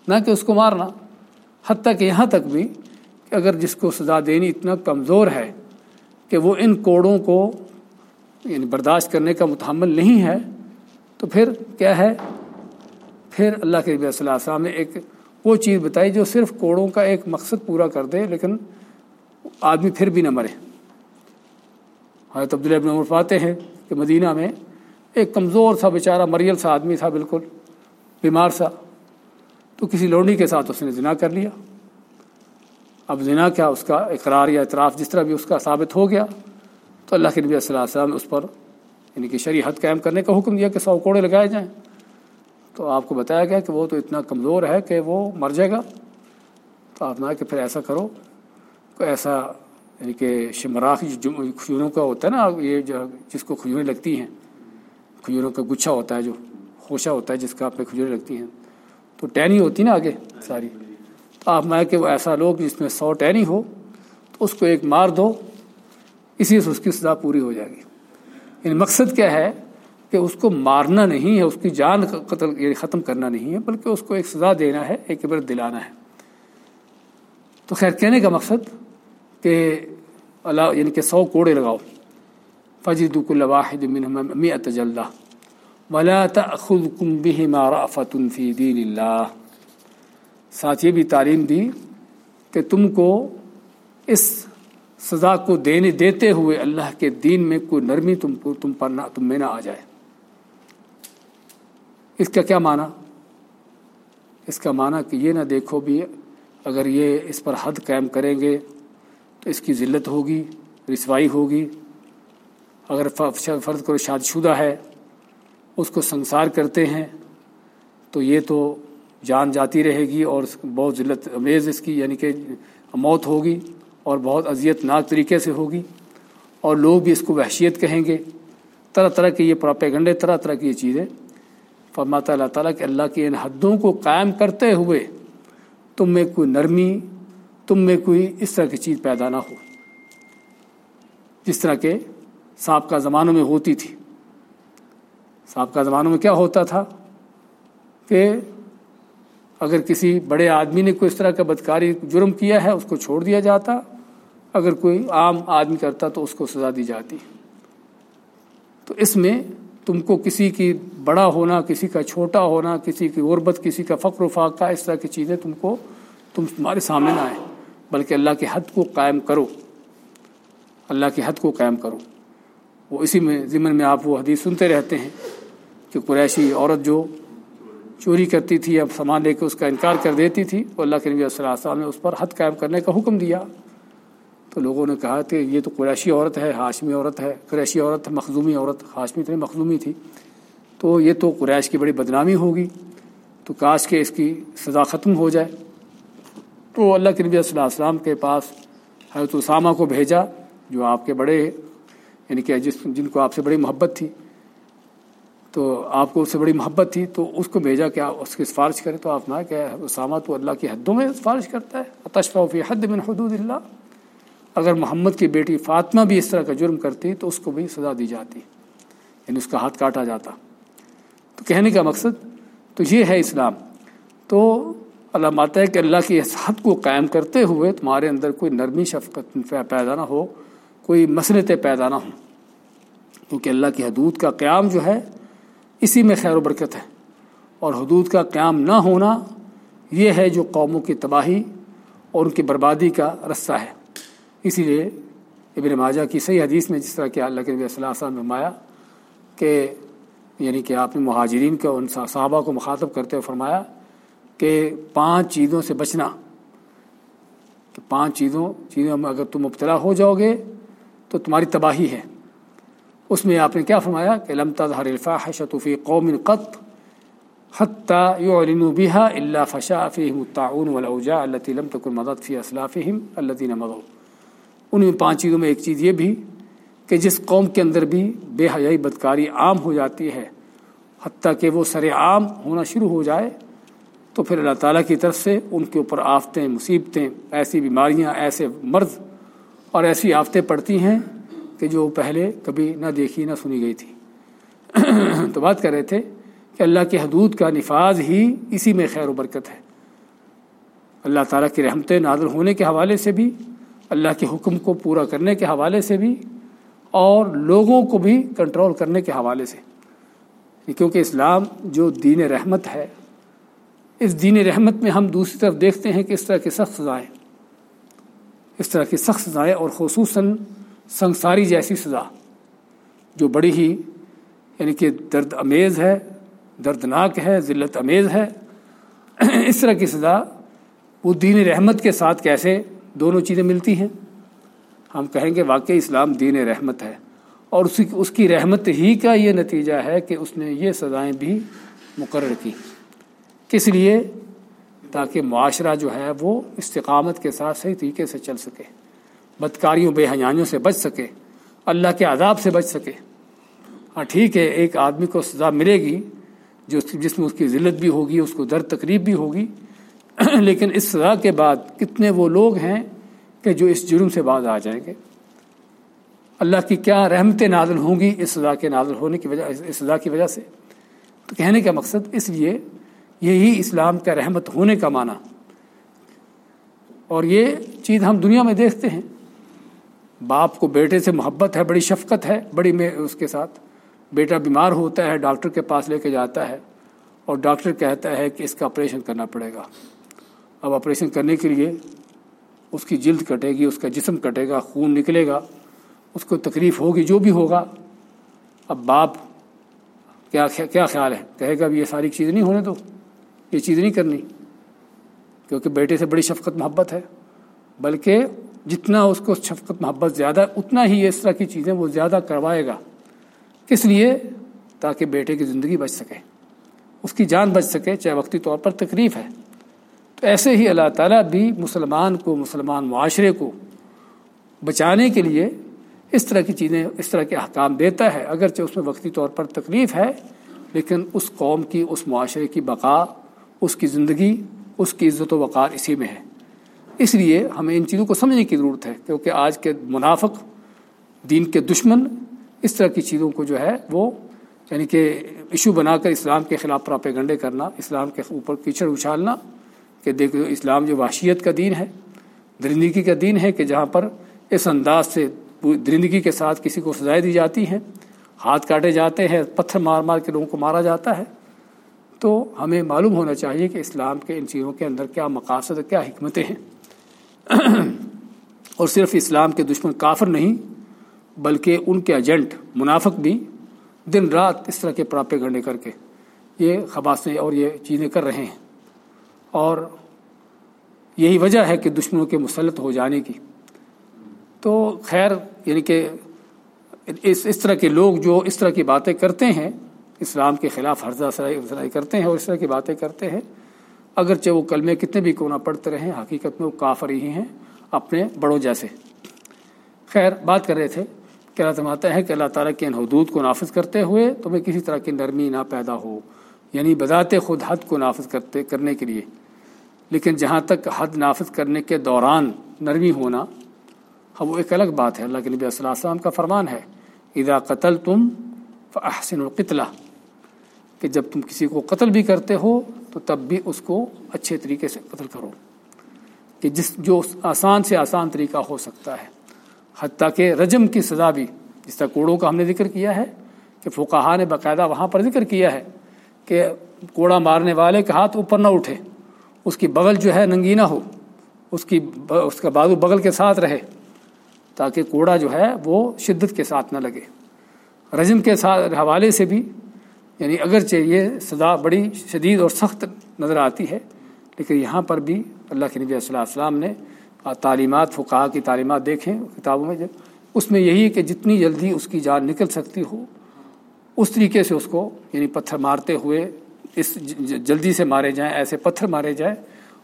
نہ کہ اس کو مارنا۔ حتیٰ کہ یہاں تک بھی اگر جس کو سزا دینی اتنا کمزور ہے کہ وہ ان کوڑوں کو یعنی برداشت کرنے کا متحمل نہیں ہے، تو پھر کیا ہے؟ پھر اللہ کے ربی صلی اللہ علیہ وسلم نے ایک وہ چیز بتائی جو صرف کوڑوں کا ایک مقصد پورا کر دے، لیکن آدمی پھر بھی نہ مرے۔ حضرت عبداللہ ابن عمر پاتے ہیں کہ مدینہ میں ایک کمزور سا بیچارہ، مریل سا آدمی تھا، بالکل بیمار سا، تو کسی لوڈی کے ساتھ اس نے زنا کر لیا۔ اب زنا کیا اس کا اقرار یا اعتراف جس طرح بھی اس کا ثابت ہو گیا، تو اللہ کے نبی صلی اللہ علیہ وسلم نے اس پر یعنی کہ شریح حد قائم کرنے کا حکم دیا کہ سو کوڑے لگائے جائیں۔ تو آپ کو بتایا گیا کہ وہ تو اتنا کمزور ہے کہ وہ مر جائے گا۔ تو آپ نہ کہ پھر ایسا کرو، کوئی ایسا یعنی کہ شمراخ کھجوروں کا ہوتا ہے نا، یہ جو جس کو کھجوریں لگتی ہیں، کھجوروں کا گچھا ہوتا ہے جو، خوشہ ہوتا ہے جس کا آپ پہ کھجوریں لگتی ہیں۔ تو ٹینی ہوتی نا آگے ساری۔ آپ میں کہ وہ ایسا لوگ جس میں سو ٹینی ہو، تو اس کو ایک مار دو، اسی سے اس کی سزا پوری ہو جائے گی۔ یعنی مقصد کیا ہے کہ اس کو مارنا نہیں ہے، اس کی جان قتل یعنی ختم کرنا نہیں ہے، بلکہ اس کو ایک سزا دینا ہے، ایک عبرت دلانا ہے۔ تو خیر، کہنے کا مقصد کہ اللہ یعنی کہ سو کوڑے لگاؤ۔ فجد کل واحد منهم مئة جلدہ ولا تأخذكم بهما رأفة في دين اللہ ساتھ یہ بھی تعلیم دی کہ تم کو اس سزا کو دینے دیتے ہوئے اللہ کے دین میں کوئی نرمی تم تم پر نہ تم میں نہ آ جائے۔ اس کا کیا معنی؟ اس کا معنی کہ یہ نہ دیکھو بھی اگر یہ اس پر حد قائم کریں گے تو اس کی ذلت ہوگی، رسوائی ہوگی۔ اگر فرض کرو شاد شدہ ہے، اس کو سنسار کرتے ہیں تو یہ تو جان جاتی رہے گی اور بہت ذلت امیز اس کی یعنی کہ موت ہوگی اور بہت اذیت ناک طریقے سے ہوگی اور لوگ بھی اس کو وحشیت کہیں گے۔ طرح طرح کے یہ پراپیگنڈے، طرح طرح کی یہ چیزیں۔ فرماتا اللہ تعالیٰ کہ اللہ کی ان حدوں کو قائم کرتے ہوئے تم میں کوئی نرمی، تم میں کوئی اس طرح کی چیز پیدا نہ ہو۔ جس طرح کے سابقہ زمانوں میں ہوتی تھی۔ سابقہ زمانوں میں کیا ہوتا تھا کہ اگر کسی بڑے آدمی نے کوئی اس طرح کا بدکاری جرم کیا ہے، اس کو چھوڑ دیا جاتا۔ اگر کوئی عام آدمی کرتا تو اس کو سزا دی جاتی۔ تو اس میں تم کو کسی کی بڑا ہونا، کسی کا چھوٹا ہونا، کسی کی غربت، کسی کا فقر و فاقہ، اس طرح کی چیزیں تم کو، تم تمہارے سامنے نہ آئیں۔ بلکہ اللہ کے حد کو قائم کرو۔ اللہ کی حد کو قائم کرو۔ وہ اسی میں ضمن میں آپ وہ حدیث سنتے رہتے ہیں کہ قریشی عورت جو چوری کرتی تھی یا سامان لے کے اس کا انکار کر دیتی تھی وہ اللہ کے نبی صلی اللہ علیہ وسلم نے اس پر حد قائم کرنے کا حکم دیا۔ تو لوگوں نے کہا کہ یہ تو قریشی عورت ہے، ہاشمی عورت ہے، قریشی عورت ہے مخزومی عورت، ہاشمی تو مخزومی تھی۔ تو یہ تو قریش کی بڑی بدنامی ہوگی۔ تو کاش کے اس کی سزا ختم ہو جائے۔ تو اللہ کے نبی صلی اللہ علیہ وسلم کے پاس حضرت اسامہ کو بھیجا، جو آپ کے بڑے یعنی کہ جس، جن کو آپ سے بڑی محبت تھی۔ تو آپ کو اس سے بڑی محبت تھی، تو اس کو بھیجا کہ آپ اس کی سفارش کرے تو آپ نہ کہ اسامہ تو اللہ کی حدوں میں سفارش کرتا ہے۔ تشفا فی حد من حدود اللہ۔ اگر محمد کی بیٹی فاطمہ بھی اس طرح کا جرم کرتی تو اس کو بھی سزا دی جاتی یعنی اس کا ہاتھ کاٹا جاتا۔ تو کہنے کا مقصد تو یہ ہے اسلام۔ تو اللہ ماتا ہے کہ اللہ کی حد کو قائم کرتے ہوئے تمہارے اندر کوئی نرمی، شفقت پیدا نہ ہو، کوئی مسلطیں پیدا نہ ہوں۔ کیونکہ اللہ کی حدود کا قیام جو ہے اسی میں خیر و برکت ہے۔ اور حدود کا قیام نہ ہونا یہ ہے جو قوموں کی تباہی اور ان کی بربادی کا رستہ ہے۔ اسی لیے ابن ماجہ کی صحیح حدیث میں جس طرح کہ اللہ کے نبی صلی اللہ علیہ وسلم نے فرمایا کہ یعنی کہ آپ نے مہاجرین کا ان صحابہ کو مخاطب کرتے ہوئے فرمایا کہ پانچ چیزوں سے بچنا۔ کہ پانچ چیزوں چیزوں میں اگر تم مبتلا ہو جاؤ گے تو تمہاری تباہی ہے۔ اس میں آپ نے کیا فرمایا کہ لم تظہر الفاحشة في قوم قط حتى يعلنوا بها الا فشاء فيهم الطاعون والاوجاع التي لم تكن مضت في اسلافهم الذين مضوا۔ ان میں پانچ چیزوں میں ایک چیز یہ بھی کہ جس قوم کے اندر بھی بے حیائی بدکاری عام ہو جاتی ہے، حتیٰ کہ وہ سر عام ہونا شروع ہو جائے، تو پھر اللہ تعالیٰ کی طرف سے ان کے اوپر آفتیں، مصیبتیں، ایسی بیماریاں، ایسے مرض اور ایسی آفتیں پڑتی ہیں کہ جو پہلے کبھی نہ دیکھی نہ سنی گئی تھی۔ تو بات کر رہے تھے کہ اللہ کے حدود کا نفاذ ہی اسی میں خیر و برکت ہے۔ اللہ تعالیٰ کی رحمتیں نازل ہونے کے حوالے سے بھی، اللہ کے حکم کو پورا کرنے کے حوالے سے بھی، اور لوگوں کو بھی کنٹرول کرنے کے حوالے سے۔ کیونکہ اسلام جو دین رحمت ہے، اس دین رحمت میں ہم دوسری طرف دیکھتے ہیں کہ اس طرح کی سخت سزائیں، اس طرح کی سخت سزائیں اور خصوصاً سنساری جیسی سزا، جو بڑی ہی یعنی کہ درد امیز ہے، دردناک ہے، ذلت امیز ہے، اس طرح کی سزا وہ دین رحمت کے ساتھ کیسے دونوں چیزیں ملتی ہیں؟ ہم کہیں گے واقعی اسلام دین رحمت ہے، اور اسی اس کی رحمت ہی کا یہ نتیجہ ہے کہ اس نے یہ سزائیں بھی مقرر کی کس لیے؟ تاکہ معاشرہ جو ہے وہ استقامت کے ساتھ صحیح طریقے سے چل سکے۔ بدکاریوں، بے حیانیوں سے بچ سکے، اللہ کے عذاب سے بچ سکے۔ ہاں ٹھیک ہے، ایک آدمی کو سزا ملے گی، جو جس میں اس کی ذلت بھی ہوگی، اس کو درد تقریب بھی ہوگی، لیکن اس سزا کے بعد کتنے وہ لوگ ہیں کہ جو اس جرم سے بعد آ جائیں گے۔ اللہ کی کیا رحمتیں نازل ہوں گی اس سزا کے نازل ہونے کی وجہ، اس سزا کی وجہ سے؟ تو کہنے کا مقصد اس لیے یہی اسلام کا رحمت ہونے کا معنی۔ اور یہ چیز ہم دنیا میں دیکھتے ہیں۔ باپ کو بیٹے سے محبت ہے، بڑی شفقت ہے، بڑی میں اس کے ساتھ۔ بیٹا بیمار ہوتا ہے، ڈاکٹر کے پاس لے کے جاتا ہے اور ڈاکٹر کہتا ہے کہ اس کا آپریشن کرنا پڑے گا۔ اب آپریشن کرنے کے لیے اس کی جلد کٹے گی، اس کا جسم کٹے گا، خون نکلے گا، اس کو تکلیف ہوگی، جو بھی ہوگا۔ اب باپ کیا کیا خیال ہے؟ کہے گا، اب یہ ساری چیز نہیں ہونے دو، یہ چیز نہیں کرنی۔ کیونکہ بیٹے سے بڑی شفقت، محبت ہے۔ بلکہ جتنا اس کو شفقت محبت زیادہ اتنا ہی اس طرح کی چیزیں وہ زیادہ کروائے گا۔ کس لیے؟ تاکہ بیٹے کی زندگی بچ سکے، اس کی جان بچ سکے، چاہے وقتی طور پر تکلیف ہے۔ تو ایسے ہی اللہ تعالیٰ بھی مسلمان کو، مسلمان معاشرے کو بچانے کے لیے اس طرح کی چیزیں، اس طرح کے احکام دیتا ہے۔ اگرچہ اس میں وقتی طور پر تکلیف ہے، لیکن اس قوم کی، اس معاشرے کی بقا، اس کی زندگی، اس کی عزت و وقار اسی میں ہے۔ اس لیے ہمیں ان چیزوں کو سمجھنے کی ضرورت ہے، کیونکہ آج کے منافق، دین کے دشمن اس طرح کی چیزوں کو جو ہے وہ یعنی کہ ایشو بنا کر اسلام کے خلاف پراپے گنڈے کرنا، اسلام کے اوپر کیچڑ اچھالنا کہ دیکھو اسلام جو وحشیت کا دین ہے، درندگی کا دین ہے کہ جہاں پر اس انداز سے درندگی کے ساتھ کسی کو سزائیں دی جاتی ہیں، ہاتھ کاٹے جاتے ہیں، پتھر مار مار کے لوگوں کو مارا جاتا ہے۔ تو ہمیں معلوم ہونا چاہیے کہ اسلام کے ان چیزوں کے اندر کیا مقاصد، کیا حکمتیں ہیں۔ اور صرف اسلام کے دشمن کافر نہیں، بلکہ ان کے ایجنٹ منافق بھی دن رات اس طرح کے پراپے گنڈے کر کے یہ خباصیں اور یہ چیزیں کر رہے ہیں۔ اور یہی وجہ ہے کہ دشمنوں کے مسلط ہو جانے کی۔ تو خیر یعنی کہ اس اس طرح کے لوگ جو اس طرح کی باتیں کرتے ہیں، اسلام کے خلاف حرضہ سرائی کرتے ہیں اور اس طرح کی باتیں کرتے ہیں اگرچہ وہ کلمے کتنے بھی کونا پڑھتے رہیں، حقیقت میں وہ کافر ہی ہیں، اپنے بڑوں جیسے۔ خیر، بات کر رہے تھے کہ اللہ تماتا ہے کہ اللہ تعالیٰ کے ان حدود کو نافذ کرتے ہوئے تمہیں کسی طرح کی نرمی نہ پیدا ہو یعنی بذات خود حد کو نافذ کرتے، کرنے کے لیے۔ لیکن جہاں تک حد نافذ کرنے کے دوران نرمی ہونا ہاں وہ ایک الگ بات ہے۔ اللہ کے نبی صلی اللہ علیہ وسلم کا فرمان ہے، اذا قتل تم فاحسن القتلہ کہ جب تم کسی کو قتل بھی کرتے ہو تو تب بھی اس کو اچھے طریقے سے قتل کرو کہ جس جو آسان سے آسان طریقہ ہو سکتا ہے۔ حتیٰ کہ رجم کی سزا بھی، جس طرح کوڑوں کا ہم نے ذکر کیا ہے کہ فقہ نے باقاعدہ وہاں پر ذکر کیا ہے کہ کوڑا مارنے والے کے ہاتھ اوپر نہ اٹھے، اس کی بغل جو ہے ننگی نہ ہو، اس کی اس کا بازو بغل کے ساتھ رہے تاکہ کوڑا جو ہے وہ شدت کے ساتھ نہ لگے۔ رجم کے ساتھ حوالے سے بھی یعنی اگرچہ یہ سزا بڑی شدید اور سخت نظر آتی ہے، لیکن یہاں پر بھی اللہ کے نبی صلی اللہ علیہ وسلم نے تعلیمات فقہ کی تعلیمات دیکھیں کتابوں میں، جب اس میں یہی ہے کہ جتنی جلدی اس کی جان نکل سکتی ہو، اس طریقے سے اس کو یعنی پتھر مارتے ہوئے اس جلدی سے مارے جائیں، ایسے پتھر مارے جائیں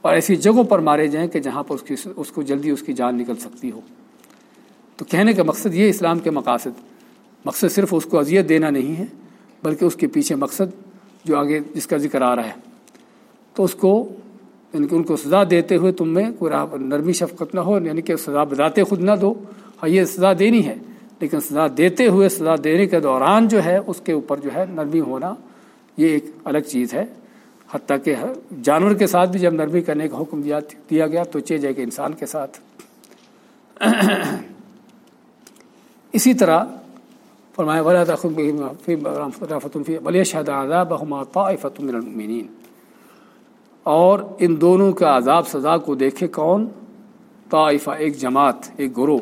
اور ایسی جگہوں پر مارے جائیں کہ جہاں پر اس کی، اس کو جلدی اس کی جان نکل سکتی ہو۔ تو کہنے کا مقصد یہ اسلام کے مقاصد، مقصد صرف اس کو اذیت دینا نہیں ہے بلکہ اس کے پیچھے مقصد جو آگے جس کا ذکر آ رہا ہے۔ تو اس کو یعنی کہ ان کو سزا دیتے ہوئے تم میں کوئی نرمی، شفقت نہ ہو یعنی کہ سزا بتاتے خود نہ دو۔ ہاں یہ سزا دینی ہے، لیکن سزا دیتے ہوئے، سزا دینے کے دوران جو ہے، اس کے اوپر جو ہے نرمی ہونا یہ ایک الگ چیز ہے۔ حتیٰ کہ جانور کے ساتھ بھی جب نرمی کرنے کا حکم دیا دیا گیا، تو چے جائے کہ انسان کے ساتھ۔ اسی طرح فرمایا، ولا ولی شہد طائفۃ من المؤمنین اور ان دونوں کا عذاب سزا کو دیکھے کون؟ طائفہ، ایک جماعت، ایک گروہ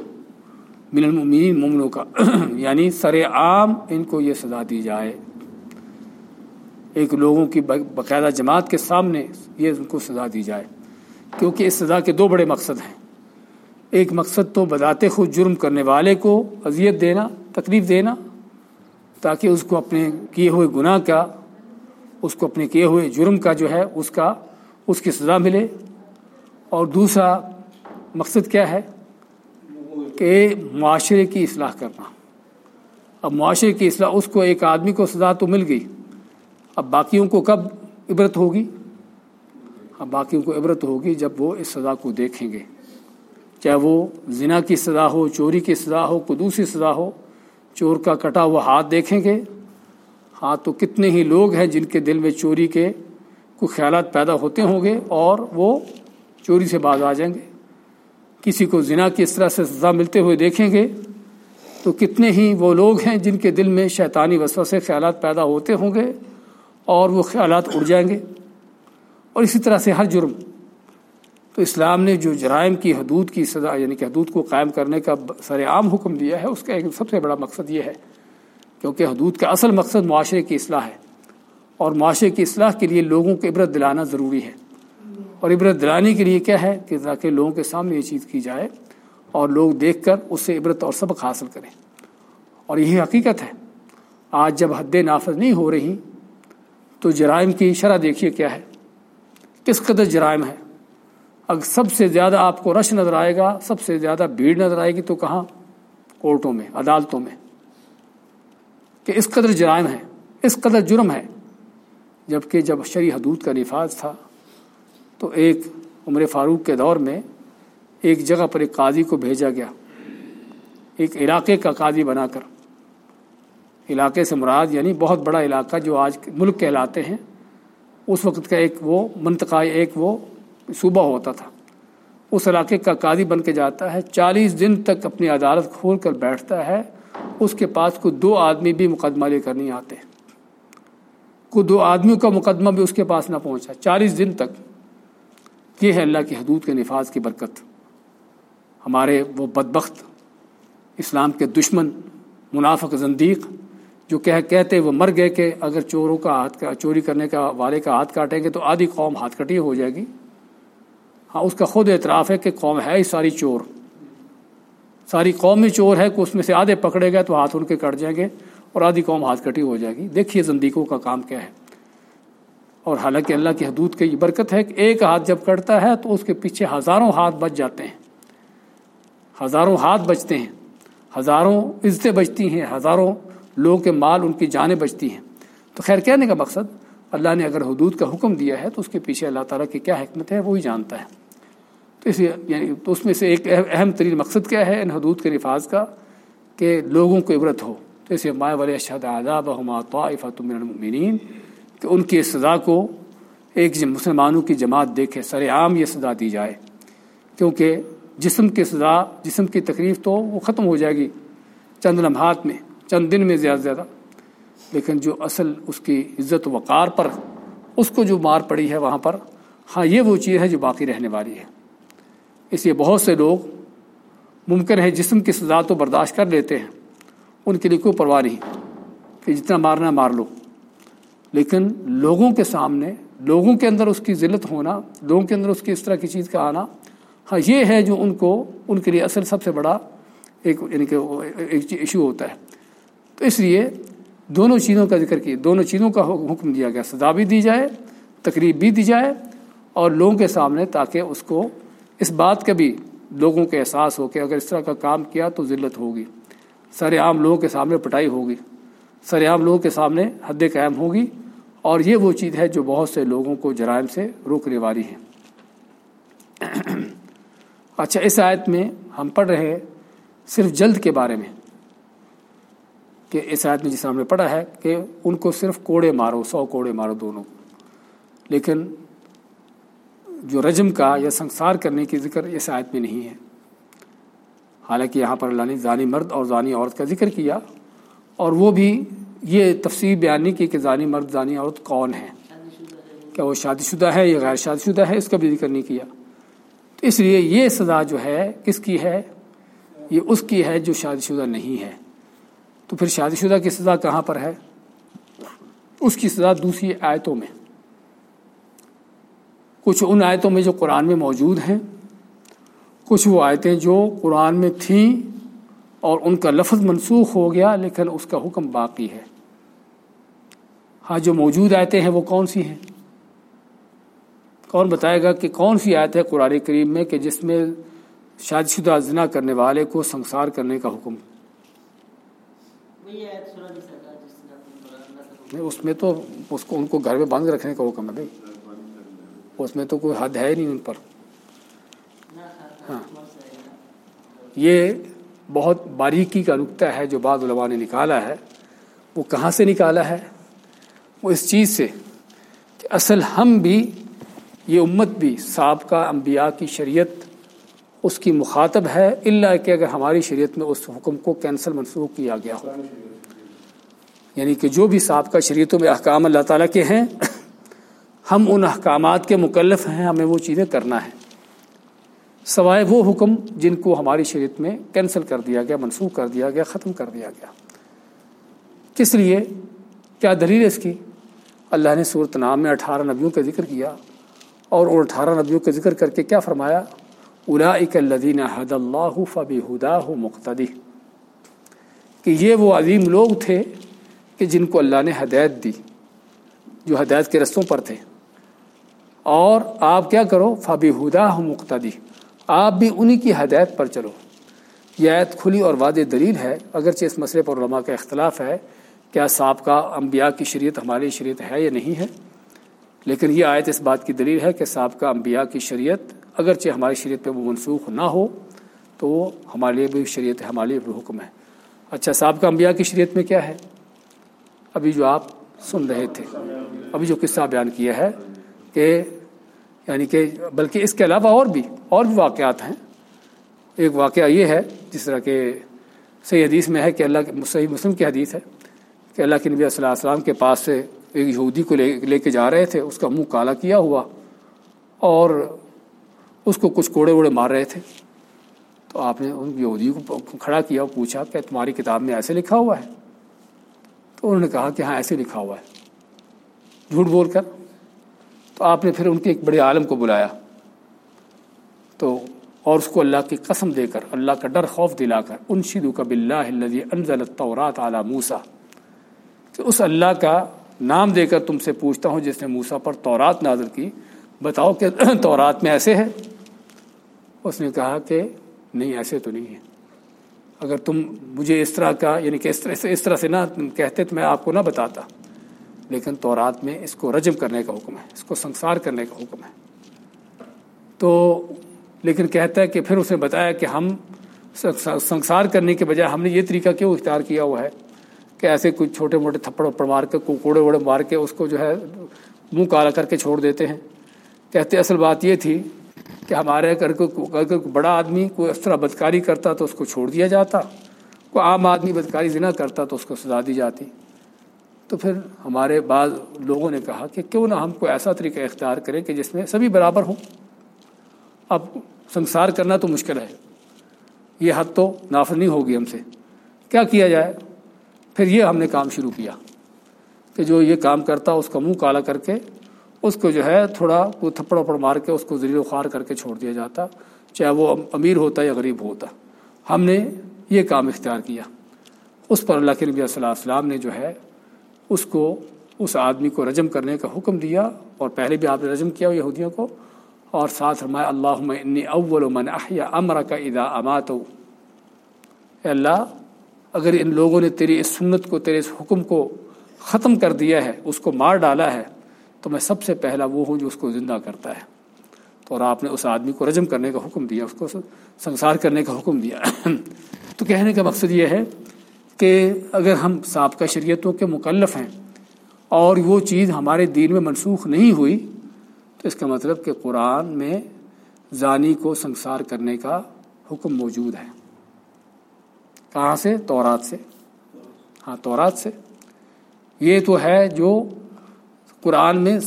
من المؤمنین مومنوں کا یعنی سر عام ان کو یہ سزا دی جائے۔ ایک لوگوں کی باقاعدہ جماعت کے سامنے یہ ان کو سزا دی جائے۔ کیونکہ اس سزا کے دو بڑے مقصد ہیں۔ ایک مقصد تو بذات خود جرم کرنے والے کو اذیت دینا تکلیف دینا، تاکہ اس کو اپنے کیے ہوئے گناہ کا، اس کو اپنے کیے ہوئے جرم کا جو ہے، اس کا، اس کی سزا ملے۔ اور دوسرا مقصد کیا ہے؟ کہ معاشرے کی اصلاح کرنا۔ اب معاشرے کی اصلاح، اس کو ایک آدمی کو سزا تو مل گئی۔ اب باقیوں کو کب عبرت ہوگی؟ اب باقیوں کو عبرت ہوگی جب وہ اس سزا کو دیکھیں گے۔ چاہے وہ زنا کی سزا ہو، چوری کی سزا ہو کوئی دوسری سزا ہو چور کا کٹا ہوا ہاتھ دیکھیں گے۔ ہاں تو کتنے ہی لوگ ہیں جن کے دل میں چوری کے کوئی خیالات پیدا ہوتے ہوں گے اور وہ چوری سے باز آ جائیں گے۔ کسی کو زنا کی اس طرح سے سزا ملتے ہوئے دیکھیں گے تو کتنے ہی وہ لوگ ہیں جن کے دل میں شیطانی وسوسے سے خیالات پیدا ہوتے ہوں گے اور وہ خیالات اڑ جائیں گے۔ اور اسی طرح سے ہر جرم۔ تو اسلام نے جو جرائم کی حدود کی سزا یعنی کہ حدود کو قائم کرنے کا سر عام حکم دیا ہے، اس کا ایک سب سے بڑا مقصد یہ ہے، کیونکہ حدود کا اصل مقصد معاشرے کی اصلاح ہے۔ اور معاشرے کی اصلاح کے لیے لوگوں کو عبرت دلانا ضروری ہے۔ اور عبرت دلانے کے لیے کیا ہے کہ تاکہ لوگوں کے سامنے یہ چیز کی جائے اور لوگ دیکھ کر اس سے عبرت اور سبق حاصل کریں۔ اور یہی حقیقت ہے، آج جب حد نافذ نہیں ہو رہی، تو جرائم کی شرح دیکھیے کیا ہے۔ کس قدر جرائم ہے؟ سب سے زیادہ آپ کو رش نظر آئے گا، سب سے زیادہ بھیڑ نظر آئے گی، تو کہاں؟ کورٹوں میں، عدالتوں میں۔ کہ اس قدر جرائم ہے اس قدر جرم ہے جبکہ جب شرع حدود کا نفاذ تھا، تو ایک عمر فاروق کے دور میں ایک جگہ پر ایک قاضی کو بھیجا گیا۔ ایک علاقے کا قاضی بنا کر۔ علاقے سے مراد یعنی بہت بڑا علاقہ جو آج ملک کہلاتے ہیں۔ اس وقت کا ایک وہ منطقہ، ایک وہ صوبہ ہوتا تھا۔ اس علاقے کا قاضی بن کے جاتا ہے، چالیس دن تک اپنی عدالت کھول کر بیٹھتا ہے۔ اس کے پاس کوئی دو آدمی بھی مقدمہ لے کر نہیں آتے۔ کوئی دو آدمیوں کا مقدمہ بھی اس کے پاس نہ پہنچا۔ چالیس دن تک۔ یہ ہے اللہ کی حدود کے نفاذ کی برکت۔ ہمارے وہ بدبخت، اسلام کے دشمن، منافق زندیق، جو کہ کہتے وہ مر گئے کہ اگر چوروں کا ہاتھ کا، چوری کرنے کا، والے کا ہاتھ کاٹیں گے تو آدھی قوم ہاتھ کٹی ہو جائے گی۔ ہاں اس کا خود اعتراف ہے کہ قوم ہے ہی ساری چور۔ ساری قوم ہی چور ہے کہ اس میں سے آدھے پکڑے گئے تو ہاتھ ان کے کٹ جائیں گے اور آدھی قوم ہاتھ کٹی ہو جائے گی۔ دیکھیے زندیقوں کا کام کیا ہے۔ اور حالانکہ اللہ کی حدود کی یہ برکت ہے کہ ایک ہاتھ جب کٹتا ہے تو اس کے پیچھے ہزاروں ہاتھ بچ جاتے ہیں۔ ہزاروں ہاتھ بچتے ہیں۔ ہزاروں عزتیں بچتی ہیں۔ ہزاروں لوگوں کے مال ان کی جانیں بچتی ہیں۔ تو خیر، کہنے کا مقصد اللہ نے اگر حدود کا حکم دیا ہے تو اس کے پیچھے اللہ تعالیٰ کی کیا حکمت ہے؟ وہی جانتا ہے۔ تو اس یعنی تو اس میں سے ایک اہم ترین مقصد کیا ہے ان حدود کے نفاذ کا؟ کہ لوگوں کو عبرت ہو۔ تو اسے مائع ولی اشد آداب طائفۃ من المؤمنین، کہ ان کی سزا کو ایک مسلمانوں کی جماعت دیکھے، سر عام یہ سزا دی جائے۔ کیونکہ جسم کی سزا، جسم کی تکلیف تو وہ ختم ہو جائے گی چند لمحات میں، چند دن میں زیادہ زیادہ۔ لیکن جو اصل اس کی عزت وقار پر، اس کو جو مار پڑی ہے وہاں پر ہاں یہ وہ چیز ہے جو باقی رہنے والی ہے۔ اس لیے بہت سے لوگ ممکن ہے جسم کی سزا تو برداشت کر لیتے ہیں۔ ان کے لیے کوئی پرواہ نہیں کہ جتنا مارنا مار لو۔ لیکن لوگوں کے سامنے، لوگوں کے اندر اس کی ذلت ہونا، لوگوں کے اندر اس کی اس طرح کی چیز کا آنا ہاں یہ ہے جو ان کو، ان کے لیے اصل سب سے بڑا ایک یعنی کہ ایک ایشو ہوتا ہے۔ تو اس لیے دونوں چیزوں کا ذکر کی دونوں چیزوں کا حکم دیا گیا۔ سزا بھی دی جائے، تقریب بھی دی جائے اور لوگوں کے سامنے تاکہ اس کو اس بات کا بھی لوگوں کے احساس ہو کہ اگر اس طرح کا کام کیا تو ذلت ہوگی۔ سر عام لوگوں کے سامنے پٹائی ہوگی۔ سر عام لوگوں کے سامنے حد قائم ہوگی۔ اور یہ وہ چیز ہے جو بہت سے لوگوں کو جرائم سے روکنے والی ہے۔ اچھا اس آیت میں ہم پڑھ رہے ہیں صرف جلد کے بارے میں۔ کہ اس آیت میں جس ہم نے پڑھا ہے کہ ان کو صرف کوڑے مارو، سو کوڑے مارو دونوں۔ لیکن جو رجم کا یا سنسار کرنے کی ذکر اس آیت میں نہیں ہے۔ حالانکہ یہاں پر اللہ نے ذانی مرد اور ذانی عورت کا ذکر کیا اور وہ بھی یہ تفصیل بیان نہیں کی کہ ذانی مرد ذانی عورت کون ہے کیا وہ شادی شدہ ہے یا غیر شادی شدہ ہے، اس کا بھی ذکر نہیں کیا۔ تو اس لیے یہ سزا جو ہے، کس کی ہے؟ یہ اس کی ہے جو شادی شدہ نہیں ہے۔ تو پھر شادی شدہ کی سزا کہاں پر ہے؟ اس کی سزا دوسری آیتوں میں۔ کچھ ان آیتوں میں جو قرآن میں موجود ہیں، کچھ وہ آیتیں جو قرآن میں تھیں اور ان کا لفظ منسوخ ہو گیا، لیکن اس کا حکم باقی ہے۔ ہاں جو موجود آیتیں ہیں وہ کون سی ہیں؟ کون بتائے گا کہ کون سی آیت ہے قرآن کریم میں کہ جس میں شادی شدہ زنا کرنے والے کو سنسار کرنے کا حکم؟ اس میں تو اس کو، ان کو گھر میں بند رکھنے کا حکم ہے بھائی۔ اس میں تو کوئی حد ہے نہیں ان پر۔ ہاں۔ یہ بہت باریکی کا نقطہ ہے جو بعض علماء نے نکالا ہے۔ وہ کہاں سے نکالا ہے؟ وہ اس چیز سے کہ اصل ہم بھی یہ امت بھی سابقہ انبیاء کی شریعت اس کی مخاطب ہے اللہ کہ اگر ہماری شریعت میں اس حکم کو کینسل منسوخ کیا گیا ہو۔ یعنی کہ جو بھی سابقہ شریعتوں میں احکام اللہ تعالیٰ کے ہیں ہم ان احکامات کے مکلف ہیں، ہمیں وہ چیزیں کرنا ہے۔ سوائے وہ حکم جن کو ہماری شریعت میں کینسل کر دیا گیا، منسوخ کر دیا گیا، ختم کر دیا گیا۔ کس لیے؟ کیا دلیل اس کی؟ اللہ نے صورت نام میں اٹھارہ نبیوں کا ذکر کیا اور ان اٹھارہ نبیوں کا ذکر کر کے کیا فرمایا؟ الاک الدین حد اللہ فبی ہدا مقتدی۔ کہ یہ وہ عظیم لوگ تھے کہ جن کو اللہ نے ہدایت دی، جو ہدایت کے رستوں پر تھے۔ اور آپ کیا کرو؟ فبی ہدا مقتدی آپ بھی انہی کی ہدایت پر چلو۔ یہ آیت کھلی اور واضح دلیل ہے۔ اگرچہ اس مسئلے پر علماء کا اختلاف ہے، کیا سابقہ انبیاء کی شریعت ہماری شریعت ہے یا نہیں ہے؟ لیکن یہ آیت اس بات کی دلیل ہے کہ سابقہ انبیاء کی شریعت اگرچہ ہماری شریعت پہ وہ منسوخ نہ ہو، تو وہ ہمارے لیے بھی شریعت ہمارے لیے بھی حکم ہے۔ اچھا سابقہ انبیاء کی شریعت میں کیا ہے؟ ابھی جو آپ سن رہے تھے، ابھی جو قصہ بیان کیا ہے کہ یعنی کہ بلکہ اس کے علاوہ اور بھی اور بھی واقعات ہیں۔ ایک واقعہ یہ ہے جس طرح کہ صحیح حدیث میں ہے کہ اللہ صحیح مسلم کی حدیث ہے کہ اللہ کے نبی صلی اللہ علیہ وسلم کے پاس سے ایک یہودی کو لے لے کے جا رہے تھے، اس کا منہ کالا کیا ہوا اور اس کو کچھ کوڑے ووڑے مار رہے تھے۔ تو آپ نے ان یہودی کو کھڑا کیا اور پوچھا کہ تمہاری کتاب میں ایسے لکھا ہوا ہے؟ تو انہوں نے کہا کہ ہاں ایسے لکھا ہوا ہے۔ جھوٹ بول کر آپ نے پھر ان کے ایک بڑے عالم کو بلایا تو اور اس کو اللہ کی قسم دے کر، اللہ کا ڈر خوف دلا کر ان شدو کا بلّہ انزل التورات اعلیٰ موسا کہ اس اللہ کا نام دے کر تم سے پوچھتا ہوں جس نے موسا پر تورات نازل کی، بتاؤ کہ تورات میں ایسے ہے؟ اس نے کہا کہ نہیں، ایسے تو نہیں ہے۔ اگر تم مجھے اس طرح کا یعنی کہ اس طرح سے، اس طرح سے نہ کہتے تو میں آپ کو نہ بتاتا۔ لیکن تورات میں اس کو رجم کرنے کا حکم ہے، اس کو سنسار کرنے کا حکم ہے۔ تو لیکن کہتا ہے کہ پھر اس نے بتایا کہ ہم سنسار کرنے کے بجائے ہم نے یہ طریقہ کیوں اختیار کیا ہوا ہے کہ ایسے کچھ چھوٹے موٹے تھپڑ وپڑ مار کے کوڑے ووڑے مار کے اس کو جو ہے منہ کالا کر کے چھوڑ دیتے ہیں۔ کہتے اصل بات یہ تھی کہ ہمارے گھر کو بڑا آدمی کوئی اس طرح بدکاری کرتا تو اس کو چھوڑ دیا جاتا، کوئی عام آدمی بدکاری زنا کرتا تو اس کو سزا دی جاتی۔ تو پھر ہمارے بعض لوگوں نے کہا کہ کیوں نہ ہم کو ایسا طریقہ اختیار کریں کہ جس میں سبھی برابر ہوں۔ اب سنسار کرنا تو مشکل ہے۔ یہ حد تو نافذ نہیں ہوگی ہم سے۔ کیا کیا جائے؟ پھر یہ ہم نے کام شروع کیا کہ جو یہ کام کرتا اس کا منہ کالا کر کے اس کو جو ہے تھوڑا کوئی تھپڑ وپڑ مار کے اس کو زیر و خوار کر کے چھوڑ دیا جاتا، چاہے وہ امیر ہوتا یا غریب ہوتا۔ ہم نے یہ کام اختیار کیا۔ اس پر اللہ کے نبی صلی اللہ علیہ وسلم نے جو ہے اس کو اس آدمی کو رجم کرنے کا حکم دیا اور پہلے بھی آپ نے رجم کیا یہودیوں کو اور ساتھ رمایا اللہ انی اول من احیا امر کا ادا امات اللہ، اگر ان لوگوں نے تیری اس سنت کو، تیرے اس حکم کو ختم کر دیا ہے، اس کو مار ڈالا ہے، تو میں سب سے پہلا وہ ہوں جو اس کو زندہ کرتا ہے۔ تو اور آپ نے اس آدمی کو رجم کرنے کا حکم دیا، اس کو سنسار کرنے کا حکم دیا۔ تو کہنے کا مقصد یہ ہے کہ اگر ہم سابقہ شریعتوں کے مکلف ہیں اور وہ چیز ہمارے دین میں منسوخ نہیں ہوئی، تو اس کا مطلب کہ قرآن میں زانی کو سنسار کرنے کا حکم موجود ہے۔ کہاں سے؟ تورات سے۔ ہاں تورات سے۔ یہ تو ہے جو قرآن میں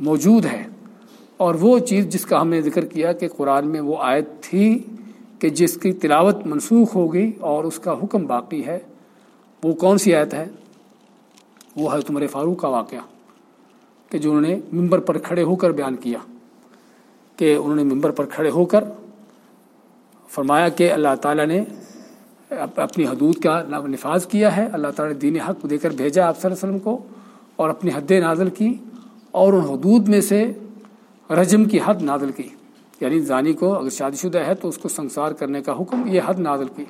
موجود ہے۔ اور وہ چیز جس کا ہم نے ذکر کیا کہ قرآن میں وہ آیت تھی کہ جس کی تلاوت منسوخ ہو گئی اور اس کا حکم باقی ہے۔ وہ کون سی آیت ہے؟ وہ ہے تمہارے فاروق کا واقعہ کہ جو انہوں نے ممبر پر کھڑے ہو کر بیان کیا کہ انہوں نے ممبر پر کھڑے ہو کر فرمایا کہ اللہ تعالیٰ نے اپنی حدود کا نفاذ کیا ہے، اللہ تعالیٰ نے دین حق دے کر بھیجا آپ صلی اللہ علیہ وسلم کو اور اپنی حد نازل کی اور ان حدود میں سے رجم کی حد نازل کی یعنی زانی کو اگر شادی شدہ ہے تو اس کو سنسار کرنے کا حکم یہ حد نازل کی۔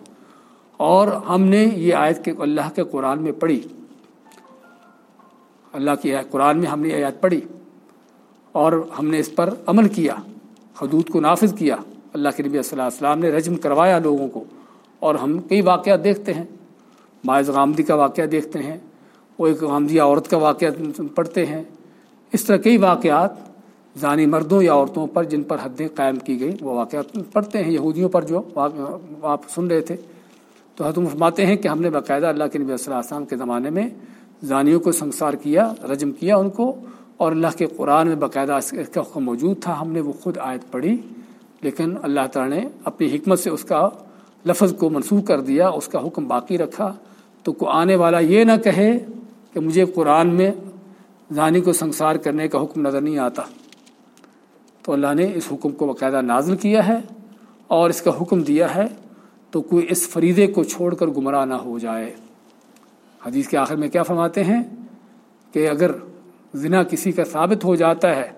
اور ہم نے یہ آیت کے اللہ کے قرآن میں پڑھی۔ اللہ کی قرآن میں ہم نے یہ آیت پڑھی اور ہم نے اس پر عمل کیا، حدود کو نافذ کیا۔ اللہ کے نبی صلی اللہ علیہ وسلم نے رجم کروایا لوگوں کو اور ہم کئی واقعات دیکھتے ہیں۔ باعث غامدی کا واقعہ دیکھتے ہیں، وہ ایک غامدی عورت کا واقعہ پڑھتے ہیں۔ اس طرح کئی واقعات ذانی مردوں یا عورتوں پر جن پر حدیں قائم کی گئی وہ واقعات پڑھتے ہیں۔ یہودیوں پر جو آپ سن رہے تھے۔ تو حتم فرماتے ہیں کہ ہم نے باقاعدہ اللہ کے نبی صلی اللہ علیہ وسلم کے زمانے میں زانیوں کو سنسار کیا، رجم کیا ان کو، اور اللہ کے قرآن میں باقاعدہ اس کا حکم موجود تھا، ہم نے وہ خود آیت پڑھی۔ لیکن اللہ تعالیٰ نے اپنی حکمت سے اس کا لفظ کو منسوخ کر دیا، اس کا حکم باقی رکھا۔ تو کو آنے والا یہ نہ کہے کہ مجھے قرآن میں زانی کو سنسار کرنے کا حکم نظر نہیں آتا۔ تو اللہ نے اس حکم کو باقاعدہ نازل کیا ہے اور اس کا حکم دیا ہے۔ تو کوئی اس فریدے کو چھوڑ کر گمراہ نہ ہو جائے۔ حدیث کے آخر میں کیا فرماتے ہیں کہ اگر زنا کسی کا ثابت ہو جاتا ہے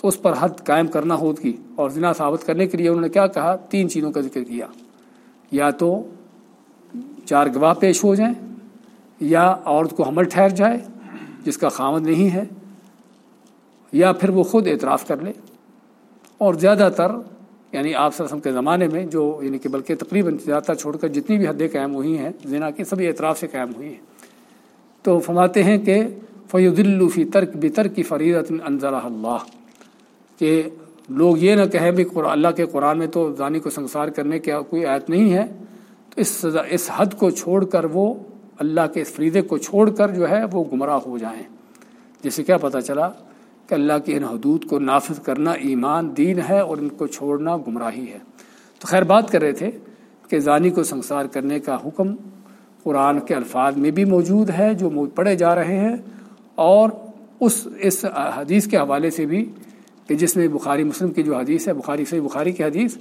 تو اس پر حد قائم کرنا ہوگی اور زنا ثابت کرنے کے لیے انہوں نے کیا کہا؟ تین چیزوں کا ذکر کیا۔ یا تو چار گواہ پیش ہو جائیں یا عورت کو حمل ٹھہر جائے جس کا خامد نہیں ہے یا پھر وہ خود اعتراف کر لے اور زیادہ تر یعنی آپ وسلم کے زمانے میں جو یعنی کہ بلکہ تقریباً زیادہ چھوڑ کر جتنی بھی حدیں قائم ہوئی ہیں، زنا کی سبھی اعتراف سے قائم ہوئی ہیں۔ تو فرماتے ہیں کہ فیود الفی ترک بتر کی فریدت انضر اللہ کہ لوگ یہ نہ کہیں بھی اللہ کے قرآن میں تو زانی کو سنسار کرنے کی کوئی آیت نہیں ہے۔ تو اس سزا، اس حد کو چھوڑ کر وہ اللہ کے اس فریدے کو چھوڑ کر جو ہے وہ گمراہ ہو جائیں۔ جسے کیا پتہ چلا کہ اللہ کی ان حدود کو نافذ کرنا ایمان، دین ہے اور ان کو چھوڑنا گمراہی ہے۔ تو خیر بات کر رہے تھے کہ زانی کو سنسار کرنے کا حکم قرآن کے الفاظ میں بھی موجود ہے جو پڑھے جا رہے ہیں اور اس اس حدیث کے حوالے سے بھی کہ جس میں بخاری مسلم کی جو حدیث ہے، بخاری سے بخاری کی حدیث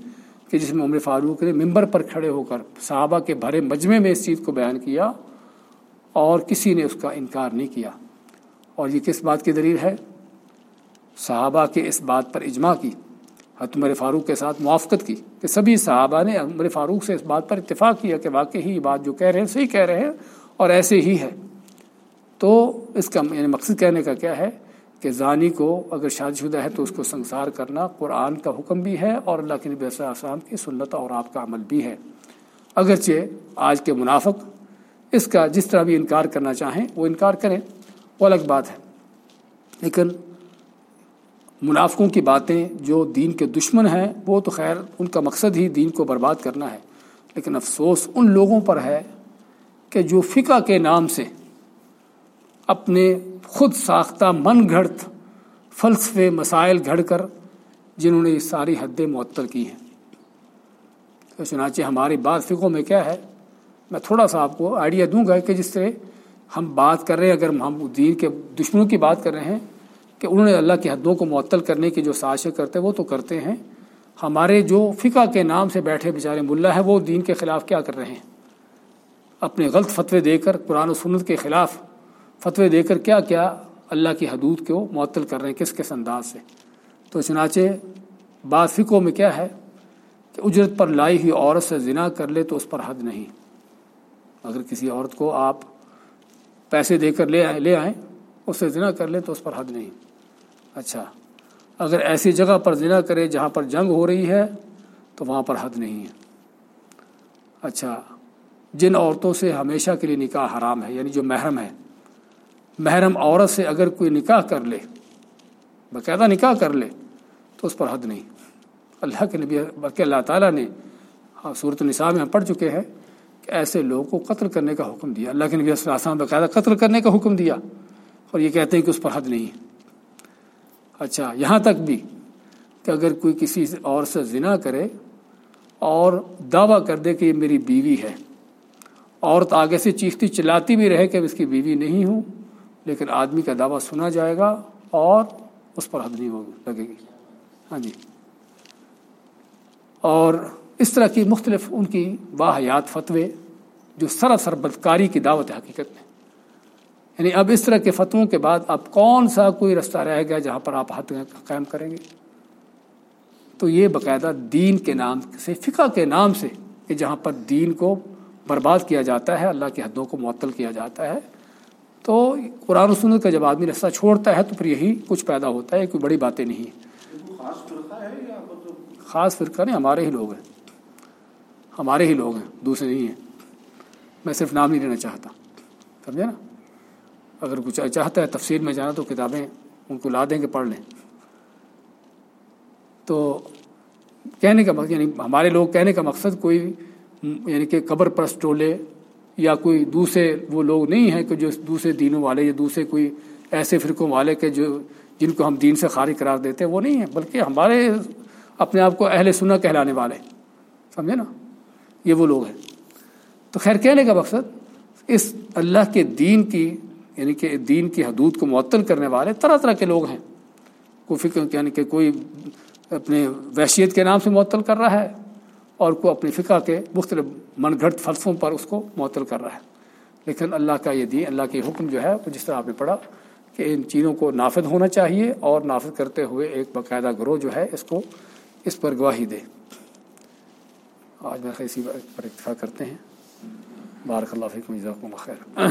کہ جس میں عمر فاروق نے ممبر پر کھڑے ہو کر صحابہ کے بھرے مجمع میں اس چیز کو بیان کیا اور کسی نے اس کا انکار نہیں کیا۔ اور یہ کس بات کی دلیل ہے؟ صحابہ کے اس بات پر اجماع کی حت عمر فاروق کے ساتھ موافقت کی کہ سبھی صحابہ نے عمر فاروق سے اس بات پر اتفاق کیا کہ واقعی یہ بات جو کہہ رہے ہیں صحیح کہہ رہے ہیں اور ایسے ہی ہے۔ تو اس کا یعنی مقصد کہنے کا کیا ہے کہ زانی کو اگر شادی شدہ ہے تو اس کو سنسار کرنا قرآن کا حکم بھی ہے اور اللہ کے نبی صلی السلام کی سنت اور آپ کا عمل بھی ہے۔ اگرچہ آج کے منافق اس کا جس طرح بھی انکار کرنا چاہیں وہ انکار کریں، وہ الگ بات ہے۔ لیکن منافقوں کی باتیں جو دین کے دشمن ہیں، وہ تو خیر ان کا مقصد ہی دین کو برباد کرنا ہے۔ لیکن افسوس ان لوگوں پر ہے کہ جو فقہ کے نام سے اپنے خود ساختہ من گھڑت فلسفے مسائل گھڑ کر جنہوں نے یہ ساری حدیں معطل کی ہیں۔ تو چنانچہ ہماری بات فقوں میں کیا ہے؟ میں تھوڑا سا آپ کو آئیڈیا دوں گا کہ جس طرح ہم بات کر رہے ہیں، اگر ہم دین کے دشمنوں کی بات کر رہے ہیں کہ انہوں نے اللہ کی حدوں کو معطل کرنے کی جو سازشیں کرتے وہ تو کرتے ہیں۔ ہمارے جو فقہ کے نام سے بیٹھے بیچارے ملا ہے وہ دین کے خلاف کیا کر رہے ہیں؟ اپنے غلط فتوے دے کر، قرآن و سنت کے خلاف فتوے دے کر کیا کیا اللہ کی حدود کو معطل کر رہے ہیں؟ کس کس انداز سے؟ تو چنانچہ بعض فقوں میں کیا ہے کہ اجرت پر لائی ہوئی عورت سے زنا کر لے تو اس پر حد نہیں۔ اگر کسی عورت کو آپ پیسے دے کر لے آئیں لے آئیں اس سے زنا کر لیں تو اس پر حد نہیں۔ اچھا اگر ایسی جگہ پر زنا کرے جہاں پر جنگ ہو رہی ہے، تو وہاں پر حد نہیں ہے۔ اچھا جن عورتوں سے ہمیشہ کے لیے نکاح حرام ہے یعنی جو محرم ہے، محرم عورت سے اگر کوئی نکاح کر لے، باقاعدہ نکاح کر لے، تو اس پر حد نہیں۔ اللہ کے نبی، بلکہ اللہ تعالیٰ نے ہاں، صورت نصاب میں ہم پڑھ چکے ہیں کہ ایسے لوگوں کو قتل کرنے کا حکم دیا۔ اللہ کے نبی صلی اللہ علیہ وسلم باقاعدہ قتل کرنے کا حکم دیا اور یہ کہتے ہیں کہ اس پر حد نہیں۔ ہے اچھا یہاں تک بھی کہ اگر کوئی کسی اور سے زنا کرے اور دعویٰ کر دے کہ یہ میری بیوی ہے، عورت آگے سے چیختی چلاتی بھی رہے کہ اس کی بیوی نہیں ہوں، لیکن آدمی کا دعویٰ سنا جائے گا اور اس پر حد نہیں ہوگی لگے گی۔ ہاں جی۔ اور اس طرح کی مختلف ان کی واحیات فتوے جو سراسر بدکاری کی دعوت ہے حقیقت میں یعنی اب اس طرح کے فتووں کے بعد اب کون سا کوئی رستہ رہ گیا جہاں پر آپ حد قائم کریں گے؟ تو یہ باقاعدہ دین کے نام سے، فقہ کے نام سے کہ جہاں پر دین کو برباد کیا جاتا ہے، اللہ کی حدوں کو معطل کیا جاتا ہے، تو قرآن و سنت کا جب آدمی رستہ چھوڑتا ہے تو پھر یہی کچھ پیدا ہوتا ہے کوئی بڑی باتیں نہیں خاص فرقہ نہیں، ہمارے ہی لوگ ہیں۔ ہمارے ہی لوگ ہیں، دوسرے نہیں ہیں۔ میں صرف نام نہیں لینا چاہتا۔ سمجھے نا؟ اگر کچھ چاہتا ہے تفصیل میں جانا تو کتابیں ان کو لا دیں گے، پڑھ لیں۔ تو کہنے کا مقصد یعنی ہمارے لوگ کہنے کا مقصد کوئی یعنی کہ قبر پرست ٹولے یا کوئی دوسرے وہ لوگ نہیں ہیں کہ جو دوسرے دینوں والے یا دوسرے کوئی ایسے فرقوں والے کے جو، جن کو ہم دین سے خارج قرار دیتے ہیں، وہ نہیں ہیں، بلکہ ہمارے اپنے آپ کو اہل سنا کہلانے والے۔ سمجھے نا؟ یہ وہ لوگ ہیں۔ تو خیر، کہنے کا مقصد اس اللہ کے دین کی یعنی کہ دین کی حدود کو معطل کرنے والے طرح طرح کے لوگ ہیں۔ کوئی فکر یعنی کہ کوئی اپنے وحشیت کے نام سے معطل کر رہا ہے اور کو اپنی فقہ کے مختلف من گھڑت فلسفوں پر اس کو معطل کر رہا ہے۔ لیکن اللہ کا یہ دین، اللہ کے حکم جو ہے، وہ جس طرح آپ نے پڑھا کہ ان چیزوں کو نافذ ہونا چاہیے اور نافذ کرتے ہوئے ایک باقاعدہ گروہ جو ہے، اس کو اس پر گواہی دے۔ آج میں اسی پر اتفاق کرتے ہیں۔ بارک اللہ فکم جزاکم خیر۔